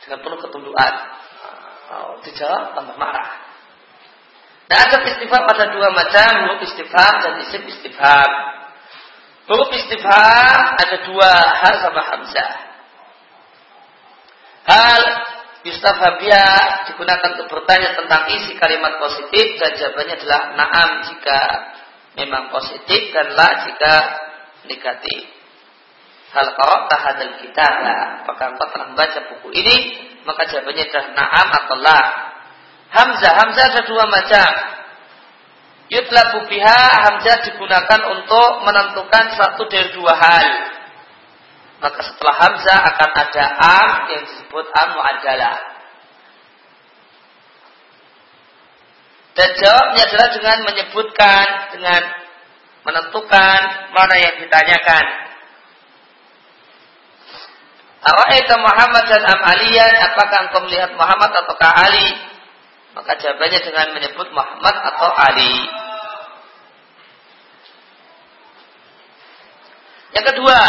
dengan penuh ketundukan. Nah, dijawab tambah marah. Nah, ada istifham pada dua macam, huruf istifham dan isim istifham. Huruf istifham ada dua hal sama hamzah. Hal Yustafham biha digunakan untuk bertanya tentang isi kalimat positif dan jawabannya adalah naam jika memang positif dan la jika negatif. Hal qara'ta hadzal kitab apakah engkau telah membaca buku ini? Maka jawabannya adalah na'am atau la. Hamzah, Hamzah ada dua macam. Yutlabu biha Hamzah digunakan untuk menentukan satu dari dua hal maka setelah Hamzah akan ada am yang disebut am mu'adalah. Dan jawabnya adalah dengan menyebutkan, dengan menentukan mana yang ditanyakan. Awa'ita Muhammad dan Am Aliyan, apakah engkau melihat Muhammad ataukah Ali? Maka jawabannya dengan menyebut Muhammad atau Ali. Yang kedua,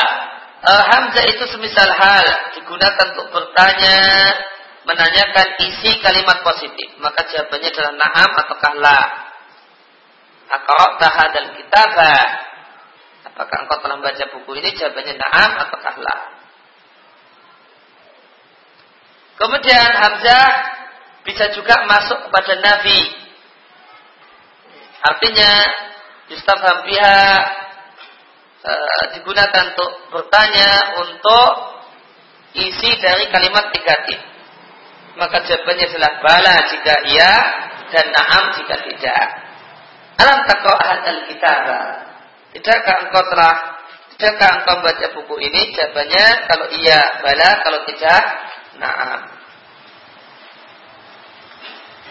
uh, Hamzah itu semisal hal digunakan untuk bertanya, menanyakan isi kalimat positif. Maka jawabannya adalah na'am ataukah la. Aqra'ta hadzal kitaba. Apakah engkau telah membaca buku ini? Jawabannya na'am ataukah la. Kemudian Hamzah bisa juga masuk kepada Nabi. Artinya Yustafham biha e, digunakan untuk bertanya untuk isi dari kalimat negatif. Maka jawabannya adalah bala jika iya dan naam jika tidak. Alam takau hadal kitab. Tidakkah engkau telah Tidakkah engkau baca buku ini? Jawabannya kalau iya, bala, kalau tidak, nah.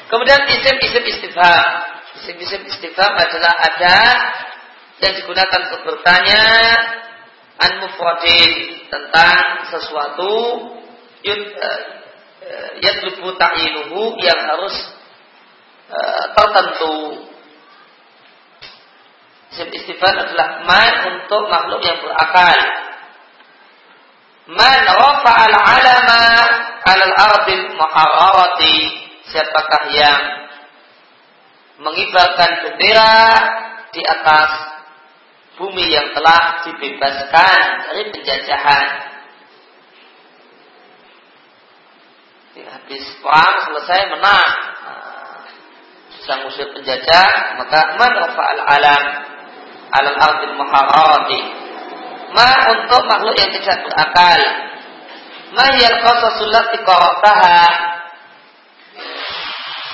Kemudian isim-isim istifham. Isim-isim istifham adalah ada yang digunakan untuk bertanya an mufradin tentang sesuatu yud, uh, yatlubu ta'inuhu yang harus uh, tertentu. Isim istifham adalah man untuk makhluk yang berakal. Man rafa'al alama alal ardil muharrarati. Siapakah yang mengibarkan bendera di atas bumi yang telah dibebaskan dari penjajahan. Habis perang selesai menang. Bisa ngusir penjajah, maka man rafa'al alam alal ardil muharrati. Ma untuk makhluk yang tidak berakal. Ma yang qasasul lati qara'taha.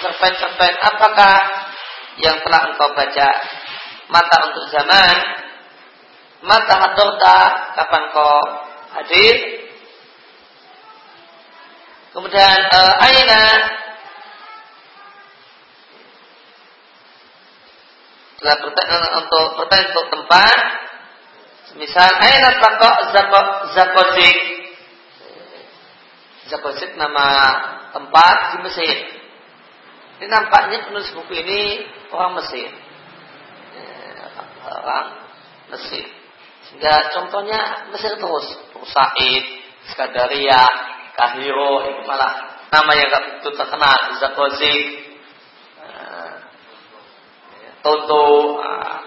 Cerpen-cerpen apakah yang telah engkau baca mata untuk zaman mata hadorta kapan kau hadir? Kemudian uh, aina. Telah bertanya untuk bertanya untuk tempat. Misal aina zakok zakozik zakozik nama tempat di Mesir. Ini nampaknya penulis buku ini orang Mesir. Orang Mesir. Sehingga contohnya Mesir terus, Said, Skadaria, Kahiro, itu malah nama yang gak begitu terkenal, Zakozik, uh, Tonto, uh,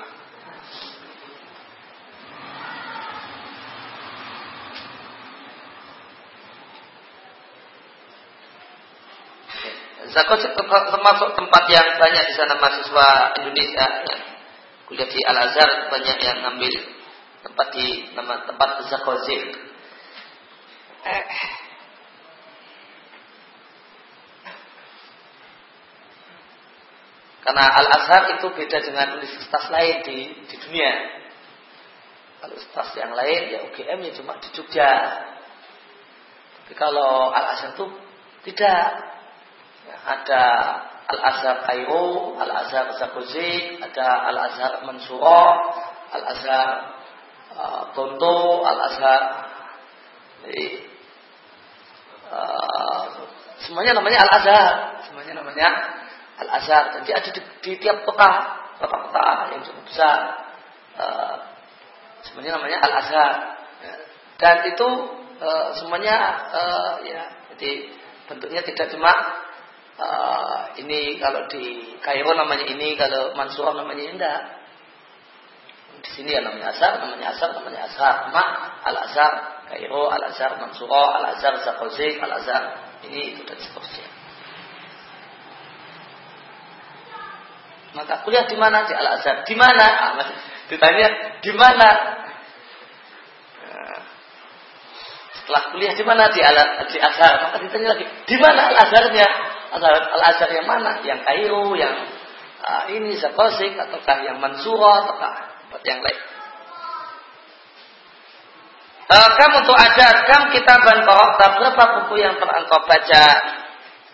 Zakozik termasuk tempat yang banyak di sana mahasiswa Indonesia ya. Kuliah di Al Azhar banyak yang ngambil tempat di nama tempat Zakozil. Karena Al Azhar itu beda dengan universitas lain di, di dunia. Kalau universitas yang lain ya UGM ya cuma di Jogja. Tapi kalau Al Azhar itu tidak. Ya, ada Al-Azhar Kairo, Al-Azhar Zakozik, ada Al-Azhar Mansuro, Al-Azhar Tonto, Al-Azhar uh, semuanya namanya Al-Azhar, semuanya namanya Al-Azhar. Jadi ada di, di tiap kota, kota-kota yang cukup besar. Uh, semuanya namanya Al-Azhar. Dan itu semuanya ya, jadi bentuknya tidak cuma uh, ini kalau di Kairo namanya ini, kalau Mansur namanya indah. Di sini ya namanya Asar, namanya Asar, namanya Asar. Ma, Al Azhar, Kairo, Al Azhar, Mansur, Al Azhar, Zakozik, Al Azhar. Ini itu dan seterusnya. Maka kuliah di mana di Al Azhar? Di mana? Ah, ditanya di mana? Nah, setelah kuliah di mana di Al di Azhar? Maka ditanya lagi di mana Al Azharnya? Al-Azhar yang mana? Yang Kairo, yang uh, ini Zakosik, ataukah yang Mansura, ataukah tempat yang lain. Uh, kam untuk ajar, kam kitaban tak berapa buku yang pernah engkau baca?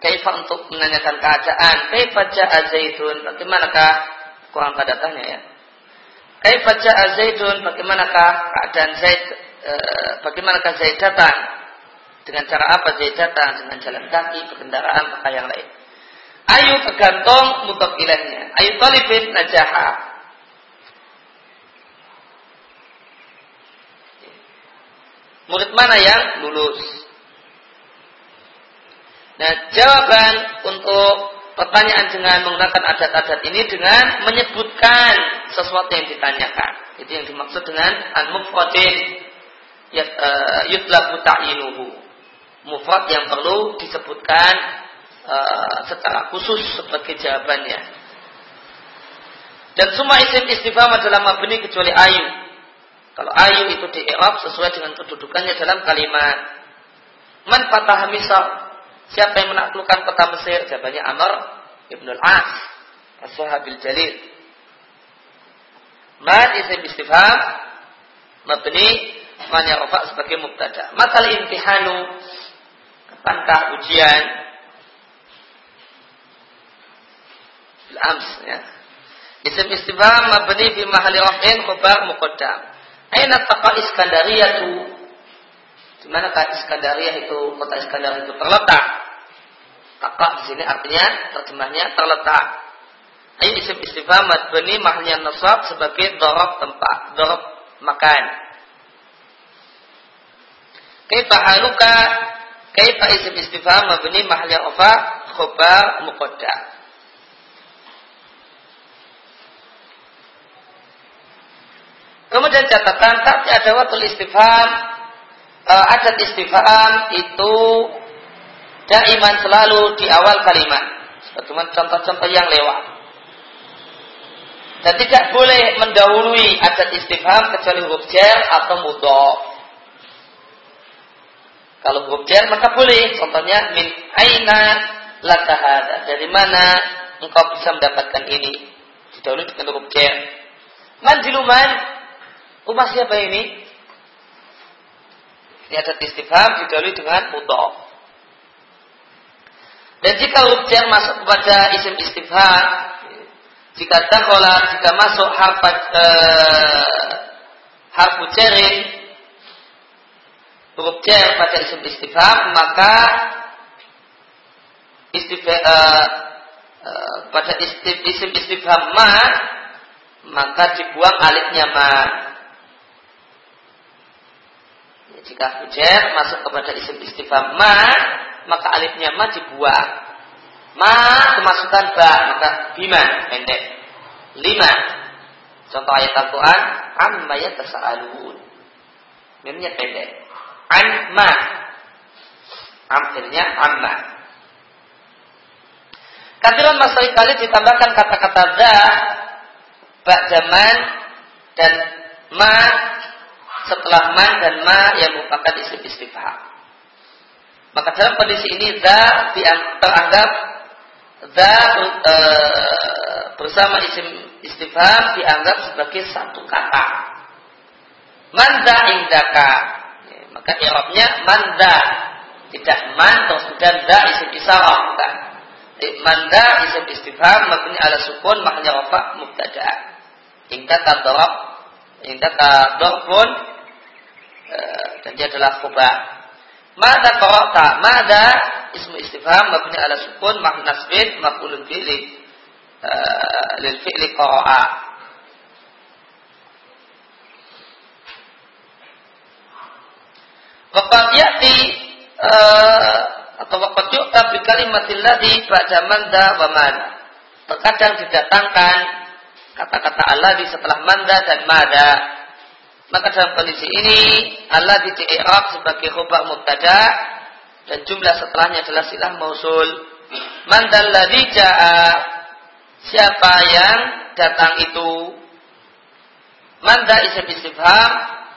Kaifa untuk menanyakan keadaan. Kaifa ja'a Zaidun, bagaimanakah kurang pada tanya ya. Kaifa ja'a Zaidun, bagaimanakah keadaan Zaid, uh, bagaimanakah Zaid datang? Dengan cara apa dia datang? Dengan jalan kaki, berkendaraan, maka yang lain. Ayu tergantung ilahnya. Ayu talibin najaha. Murid mana yang lulus? Nah, jawaban untuk pertanyaan dengan menggunakan adat-adat ini dengan menyebutkan sesuatu yang ditanyakan. Itu yang dimaksud dengan al-mufradin eh, yutlabu ta'inuhu mufrad yang perlu disebutkan uh, secara khusus sebagai jawabannya. Dan semua isim istifham adalah mabni kecuali ayu. Kalau ayu itu di i'rab sesuai dengan kedudukannya dalam kalimat. Man fatah misal Siapa yang menaklukkan kota Mesir? Jawabannya Amr Ibn al-As. As-Sahabil Jalil. Man isim istifham mabni manya rafa sebagai mubtada. Matal intihanu kapankah ujian? Bil ams ya. Isim istifham mabni fi mahalli raf'in muqaddam. Aina taqa Iskandariyatu? Di manakah Iskandariyah itu kota Iskandar itu terletak? Taqa di sini artinya terjemahnya terletak. Ini isim istifham mabni mahalnya nasab sebagai dorob tempat, dorob makan. Kaifa haluka? Kaifa isim istifham mabni mahalnya ofa khobar muqaddam. Kemudian catatan tak ada waktu istifham uh, adat istifham itu daiman selalu di awal kalimat. Sebagaimana contoh-contoh yang lewat. Dan tidak boleh mendahului adat istifham kecuali huruf jar atau mudhof. Kalau huruf jar maka boleh. Contohnya min aina latahada. Dari mana engkau bisa mendapatkan ini? Didahului dengan huruf jar. Mandiluman. Rumah siapa ini? Ini adat istifham didahului dengan mudhof. Dan jika huruf jar masuk kepada isim istifham jika dakhala jika masuk harf uh, harf jarin huruf jar pada isim istifham maka istifham uh, eh, pada isim istifham ma maka dibuang alifnya ma jika hujar masuk kepada isim istifham ma maka alifnya ma dibuang Ma kemasukan ba maka bima pendek. Lima. Contoh ayat Al-Quran amma yatasaalun. Mimnya pendek. An ma. Akhirnya amma. Kadiran masai kali ditambahkan kata-kata za, zaman dan ma setelah man dan ma yang merupakan isim istifham. Maka dalam kondisi ini za teranggap Za e, bersama isim istifham dianggap sebagai satu kata. Manda indaka. Ya, maka i'rabnya manda. Tidak man terus kemudian da isim isarah bukan. Manda isim istifham mabni ala sukun maknanya rafa mubtada. Indaka darab indaka e, dan dia adalah khubah. Mada qara'ta? Mada ismu istifham mabni ala sukun mak nasbin maf'ulun fi li uh, lil fi'li qara'a Waqad ya'ti uh, atau waqad yu'ta bi kalimatil ladzi ba'da manda wa man. Terkadang didatangkan kata-kata Allah di setelah manda dan mada. Maka dalam kondisi ini Allah di sebagai khabar mubtada dan jumlah setelahnya adalah silah mausul. Mandalladzi jaa siapa yang datang itu manda isim istifham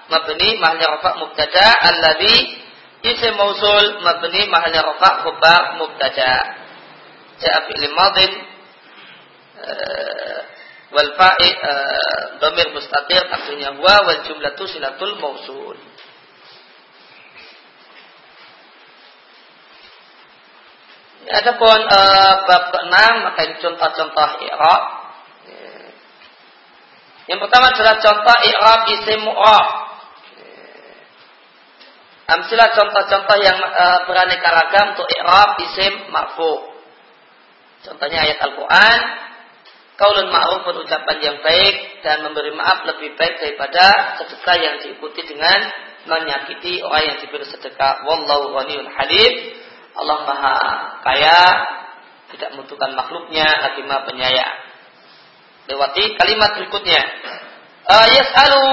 mabni mahnya rafa mubtada alladzi isim mausul mabni mahnya rafa khabar mubtada jaa fi'il madin uh, wal fa'i uh, dhamir mustatir artinya huwa wal jumlatu silatul mausul Adapun e, bab ke-6 maka contoh-contoh i'rab. Yang pertama adalah contoh i'rab isim mu'rab. Amsilah contoh-contoh yang e, beraneka ragam untuk i'rab isim marfu. Contohnya ayat Al-Qur'an, kaulun ma'ruf ucapan yang baik dan memberi maaf lebih baik daripada sedekah yang diikuti dengan menyakiti orang yang diberi sedekah. Wallahu ghaniyun halim. Allah Maha Kaya, tidak membutuhkan makhluknya, lagi Maha Penyayang. Lewati kalimat berikutnya. Uh, yas'alu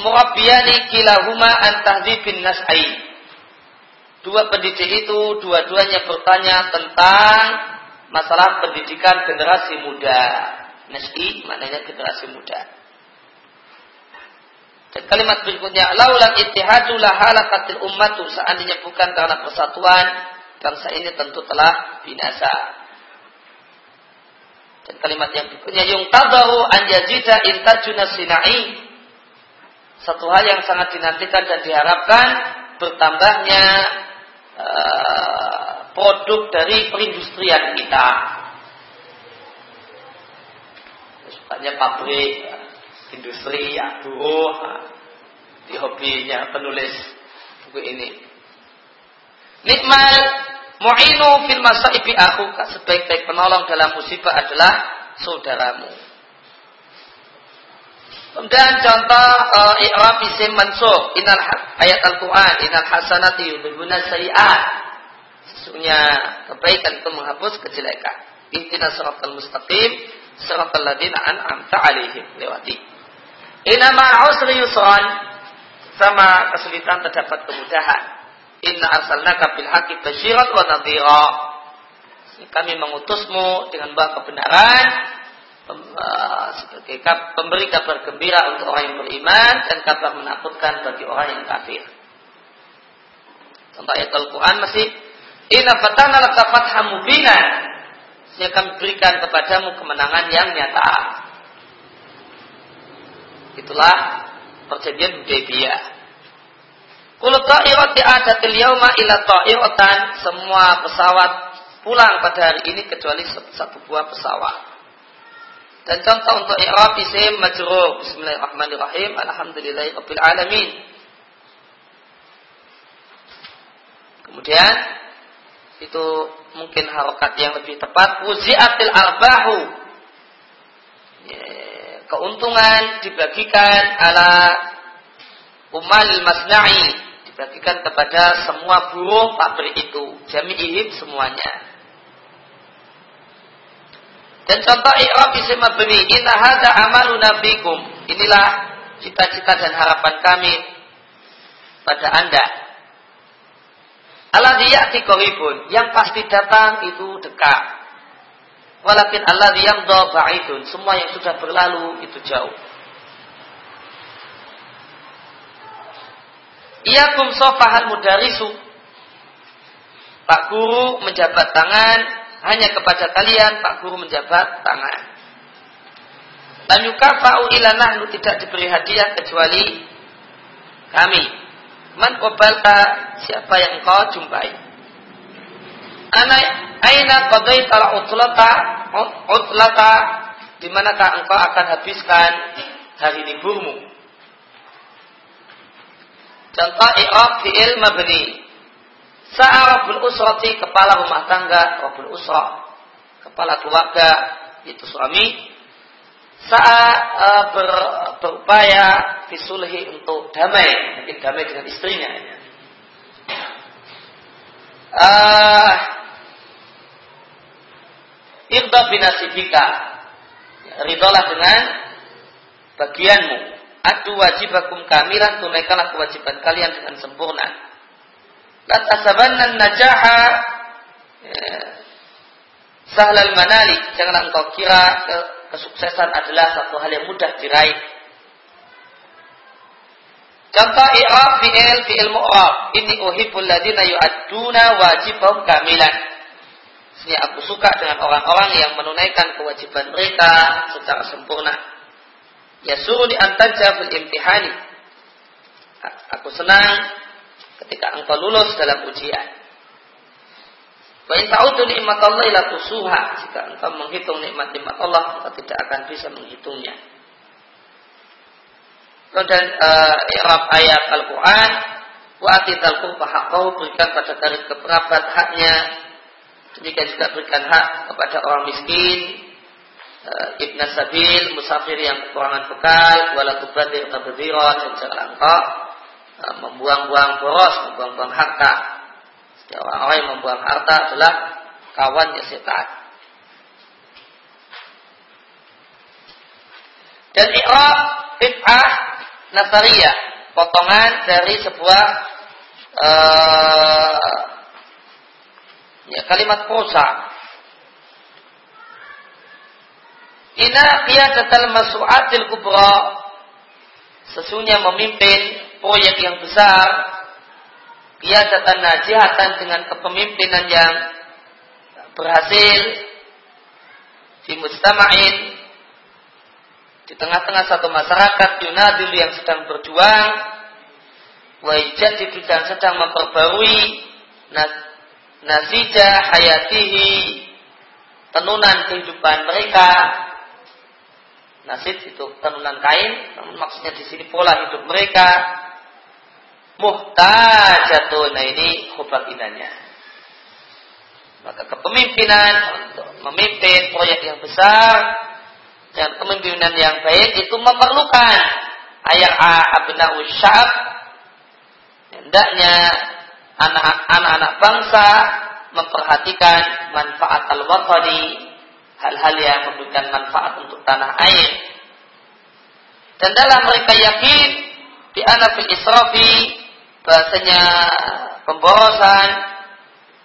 murabbiyani kilahuma an tahdhibin nas'ai. Dua pendidik itu dua-duanya bertanya tentang masalah pendidikan generasi muda. Nas'i maknanya generasi muda. Dan kalimat berikutnya, laulan ittihadu lahalakatil ummatu seandainya bukan karena persatuan bangsa ini tentu telah binasa. Dan kalimat yang berikutnya yung tabaru an yajida intajuna sinai. Satu hal yang sangat dinantikan dan diharapkan bertambahnya uh, produk dari perindustrian kita. Sukanya pabrik, industri, buruh, di hobinya penulis buku ini. Nikmal mu'inu fil masaibi aku sebaik-baik penolong dalam musibah adalah saudaramu. Kemudian contoh uh, i'rab isim mansub inal ayat Al-Qur'an inal hasanati yudhibuna sayi'at. Sesungguhnya kebaikan itu menghapus kejelekan. Intina siratal mustaqim siratal ladina an'amta alaihim lewati. Inama usri yusran sama kesulitan terdapat kemudahan. Inna arsalnaka bil haqqi basyiran wa nadhira. Kami mengutusmu dengan bawa kebenaran eh, sebagai pemberi kabar gembira untuk orang yang beriman dan kabar menakutkan bagi orang yang kafir. Contoh ayat Al-Quran masih Inna fatana laka fatham mubina Saya akan berikan kepadamu kemenangan yang nyata. Itulah perjanjian Hudaybiyah. Kullu ta'irat di'adatil yauma ila ta'iratan. Semua pesawat pulang pada hari ini kecuali satu buah pesawat. Dan contoh untuk i'rab isim majrur. Bismillahirrahmanirrahim. Alhamdulillahirabbil alamin. Kemudian itu mungkin harokat yang lebih tepat. Wuzi'atil arbahu. Yeah keuntungan dibagikan ala umal masna'i. Dibagikan kepada semua buruh pabrik itu. Jami'ihim semuanya. Dan contoh i'rab isim mabni inna hadza amaluna fikum inilah cita-cita dan harapan kami pada Anda Allah ya'ti qaribun yang pasti datang itu dekat Walakin Allah yamdha ba'idun. Semua yang sudah berlalu itu jauh. Iyakum sofahan mudarisu. Pak guru menjabat tangan hanya kepada kalian Pak guru menjabat tangan. Dan yukafa'u ila tidak diberi hadiah kecuali kami. Man qabalta siapa yang kau jumpai. Anak Aina qadaita utlata utlata di manakah engkau akan habiskan hari liburmu? Contoh i'rab fi'il mabni. Sa'arabul usrati kepala rumah tangga, rabul usrah, kepala keluarga itu suami. Sa'a uh, ber, berupaya fisulhi untuk damai, mungkin damai dengan istrinya. Uh, Irda binasibika. Ridolah dengan bagianmu. Adu wajibakum kamilan tunaikanlah kewajiban kalian dengan sempurna. La tasabanna najaha ya, sahlal manali. Jangan engkau kira ke, kesuksesan adalah satu hal yang mudah diraih. Contoh i'rab fi'il fi'il mu'rab. Inni uhibbul ladina yu'adduna wajibahum kamilan. Ini aku suka dengan orang-orang yang menunaikan kewajiban mereka secara sempurna. Ya suruh diantaja bil imtihani. Aku senang ketika engkau lulus dalam ujian. Wa in ta'udu nikmat Allah ila tusuha. Jika engkau menghitung nikmat-nikmat Allah, engkau tidak akan bisa menghitungnya. Kemudian uh, i'rab ayat Al-Quran wa atital qurba haqqahu berikan pada dari kerabat haknya Demikian juga berikan hak kepada orang miskin, uh, ibn sabil, musafir yang kekurangan bekal, wala tubadir tabdiran dan jangan uh, membuang-buang boros, membuang-buang harta. Setiap orang-orang yang membuang harta adalah kawannya setan. Dan i'rab bid'ah nasariyah, potongan dari sebuah uh, ya, kalimat prosa. Ina qiyadatal mas'uatil kubra sesungguhnya memimpin proyek yang besar qiyadatan najihatan dengan kepemimpinan yang berhasil di mustama'in di tengah-tengah satu masyarakat yunadil yang sedang berjuang wajah dan sedang memperbarui nasija hayatihi tenunan kehidupan mereka. Nasid itu tenunan kain namun maksudnya di sini pola hidup mereka. Muhtajatun nah ini khubabinannya maka kepemimpinan untuk memimpin proyek yang besar dan kepemimpinan yang baik itu memerlukan ayat abna usyab hendaknya anak-anak bangsa memperhatikan manfaat al-watani hal-hal yang memberikan manfaat untuk tanah air. Dan dalam mereka yakin di anak israfi bahasanya pemborosan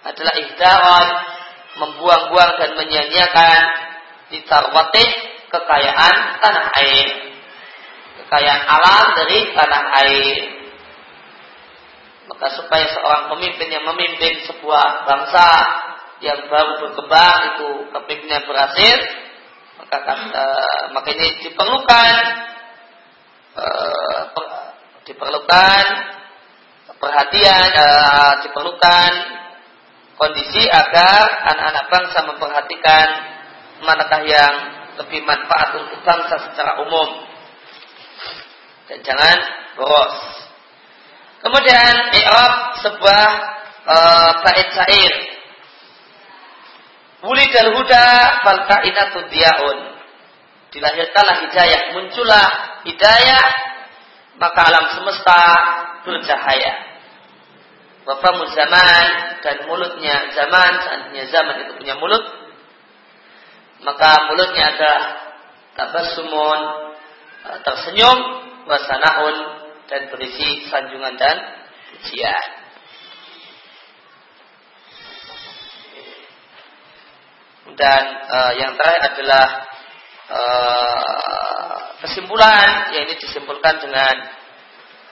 adalah ihdaran membuang-buang dan menyanyiakan di tarwatih kekayaan tanah air. Kekayaan alam dari tanah air. Maka supaya seorang pemimpin yang memimpin sebuah bangsa yang baru berkembang itu kepemimpinan berhasil, maka kata, maka ini diperlukan per, diperlukan perhatian, uh, diperlukan kondisi agar anak-anak bangsa memperhatikan manakah yang lebih manfaat untuk bangsa secara umum dan jangan boros. Kemudian i'rab sebuah uh, bait syair. Wulidal huda fal kainatu diyaun. Dilahirkanlah hidayah, muncullah hidayah, maka alam semesta bercahaya. Wafamu zaman dan mulutnya zaman, seandainya zaman itu punya mulut, maka mulutnya ada tabassumun, eh, tersenyum, wasanaun dan berisi sanjungan dan pujian. Dan uh, yang terakhir adalah uh, kesimpulan, yang ini disimpulkan dengan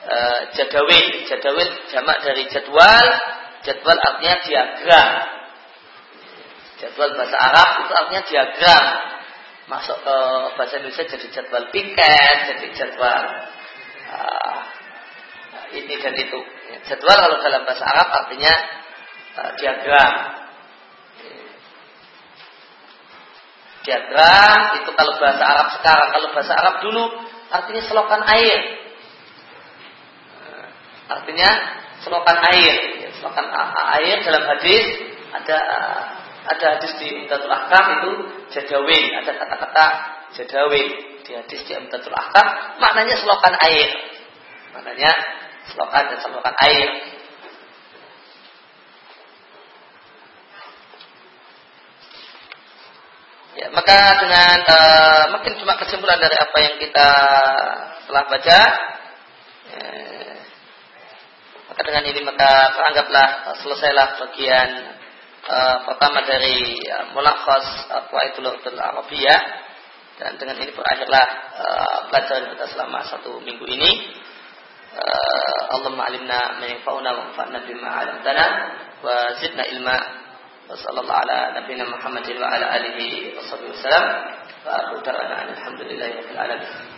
uh, jadawil. Jadawil jamak dari jadwal, jadwal artinya diagram. Jadwal bahasa Arab itu artinya diagram. Masuk ke bahasa Indonesia jadi jadwal piket, jadi jadwal uh, ini dan itu. Jadwal kalau dalam bahasa Arab artinya uh, diagram. Diagram itu kalau bahasa Arab sekarang, kalau bahasa Arab dulu artinya selokan air. Uh, artinya selokan air. Selokan air dalam hadis ada ada hadis di Umdatul Ahkam itu jadawin, ada kata-kata jadawin di hadis di Amdatul Ahkam maknanya selokan air. Maknanya selokan dan selokan air. Ya, maka dengan uh, makin cuma kesimpulan dari apa yang kita telah baca, ya, maka dengan ini maka anggaplah selesailah bagian uh, pertama dari uh, mulakhas Qaidul Arabiyah dan dengan ini berakhirlah uh, pelajaran kita selama satu minggu ini. Uh, Allahumma alimna ma yanfa'una wa anfa'na bima 'allamtana wa zidna ilma. Wa sallallahu ala nabiyyina Muhammadin wa ala alihi wasallam. Wa akhu alhamdulillahi rabbil alamin.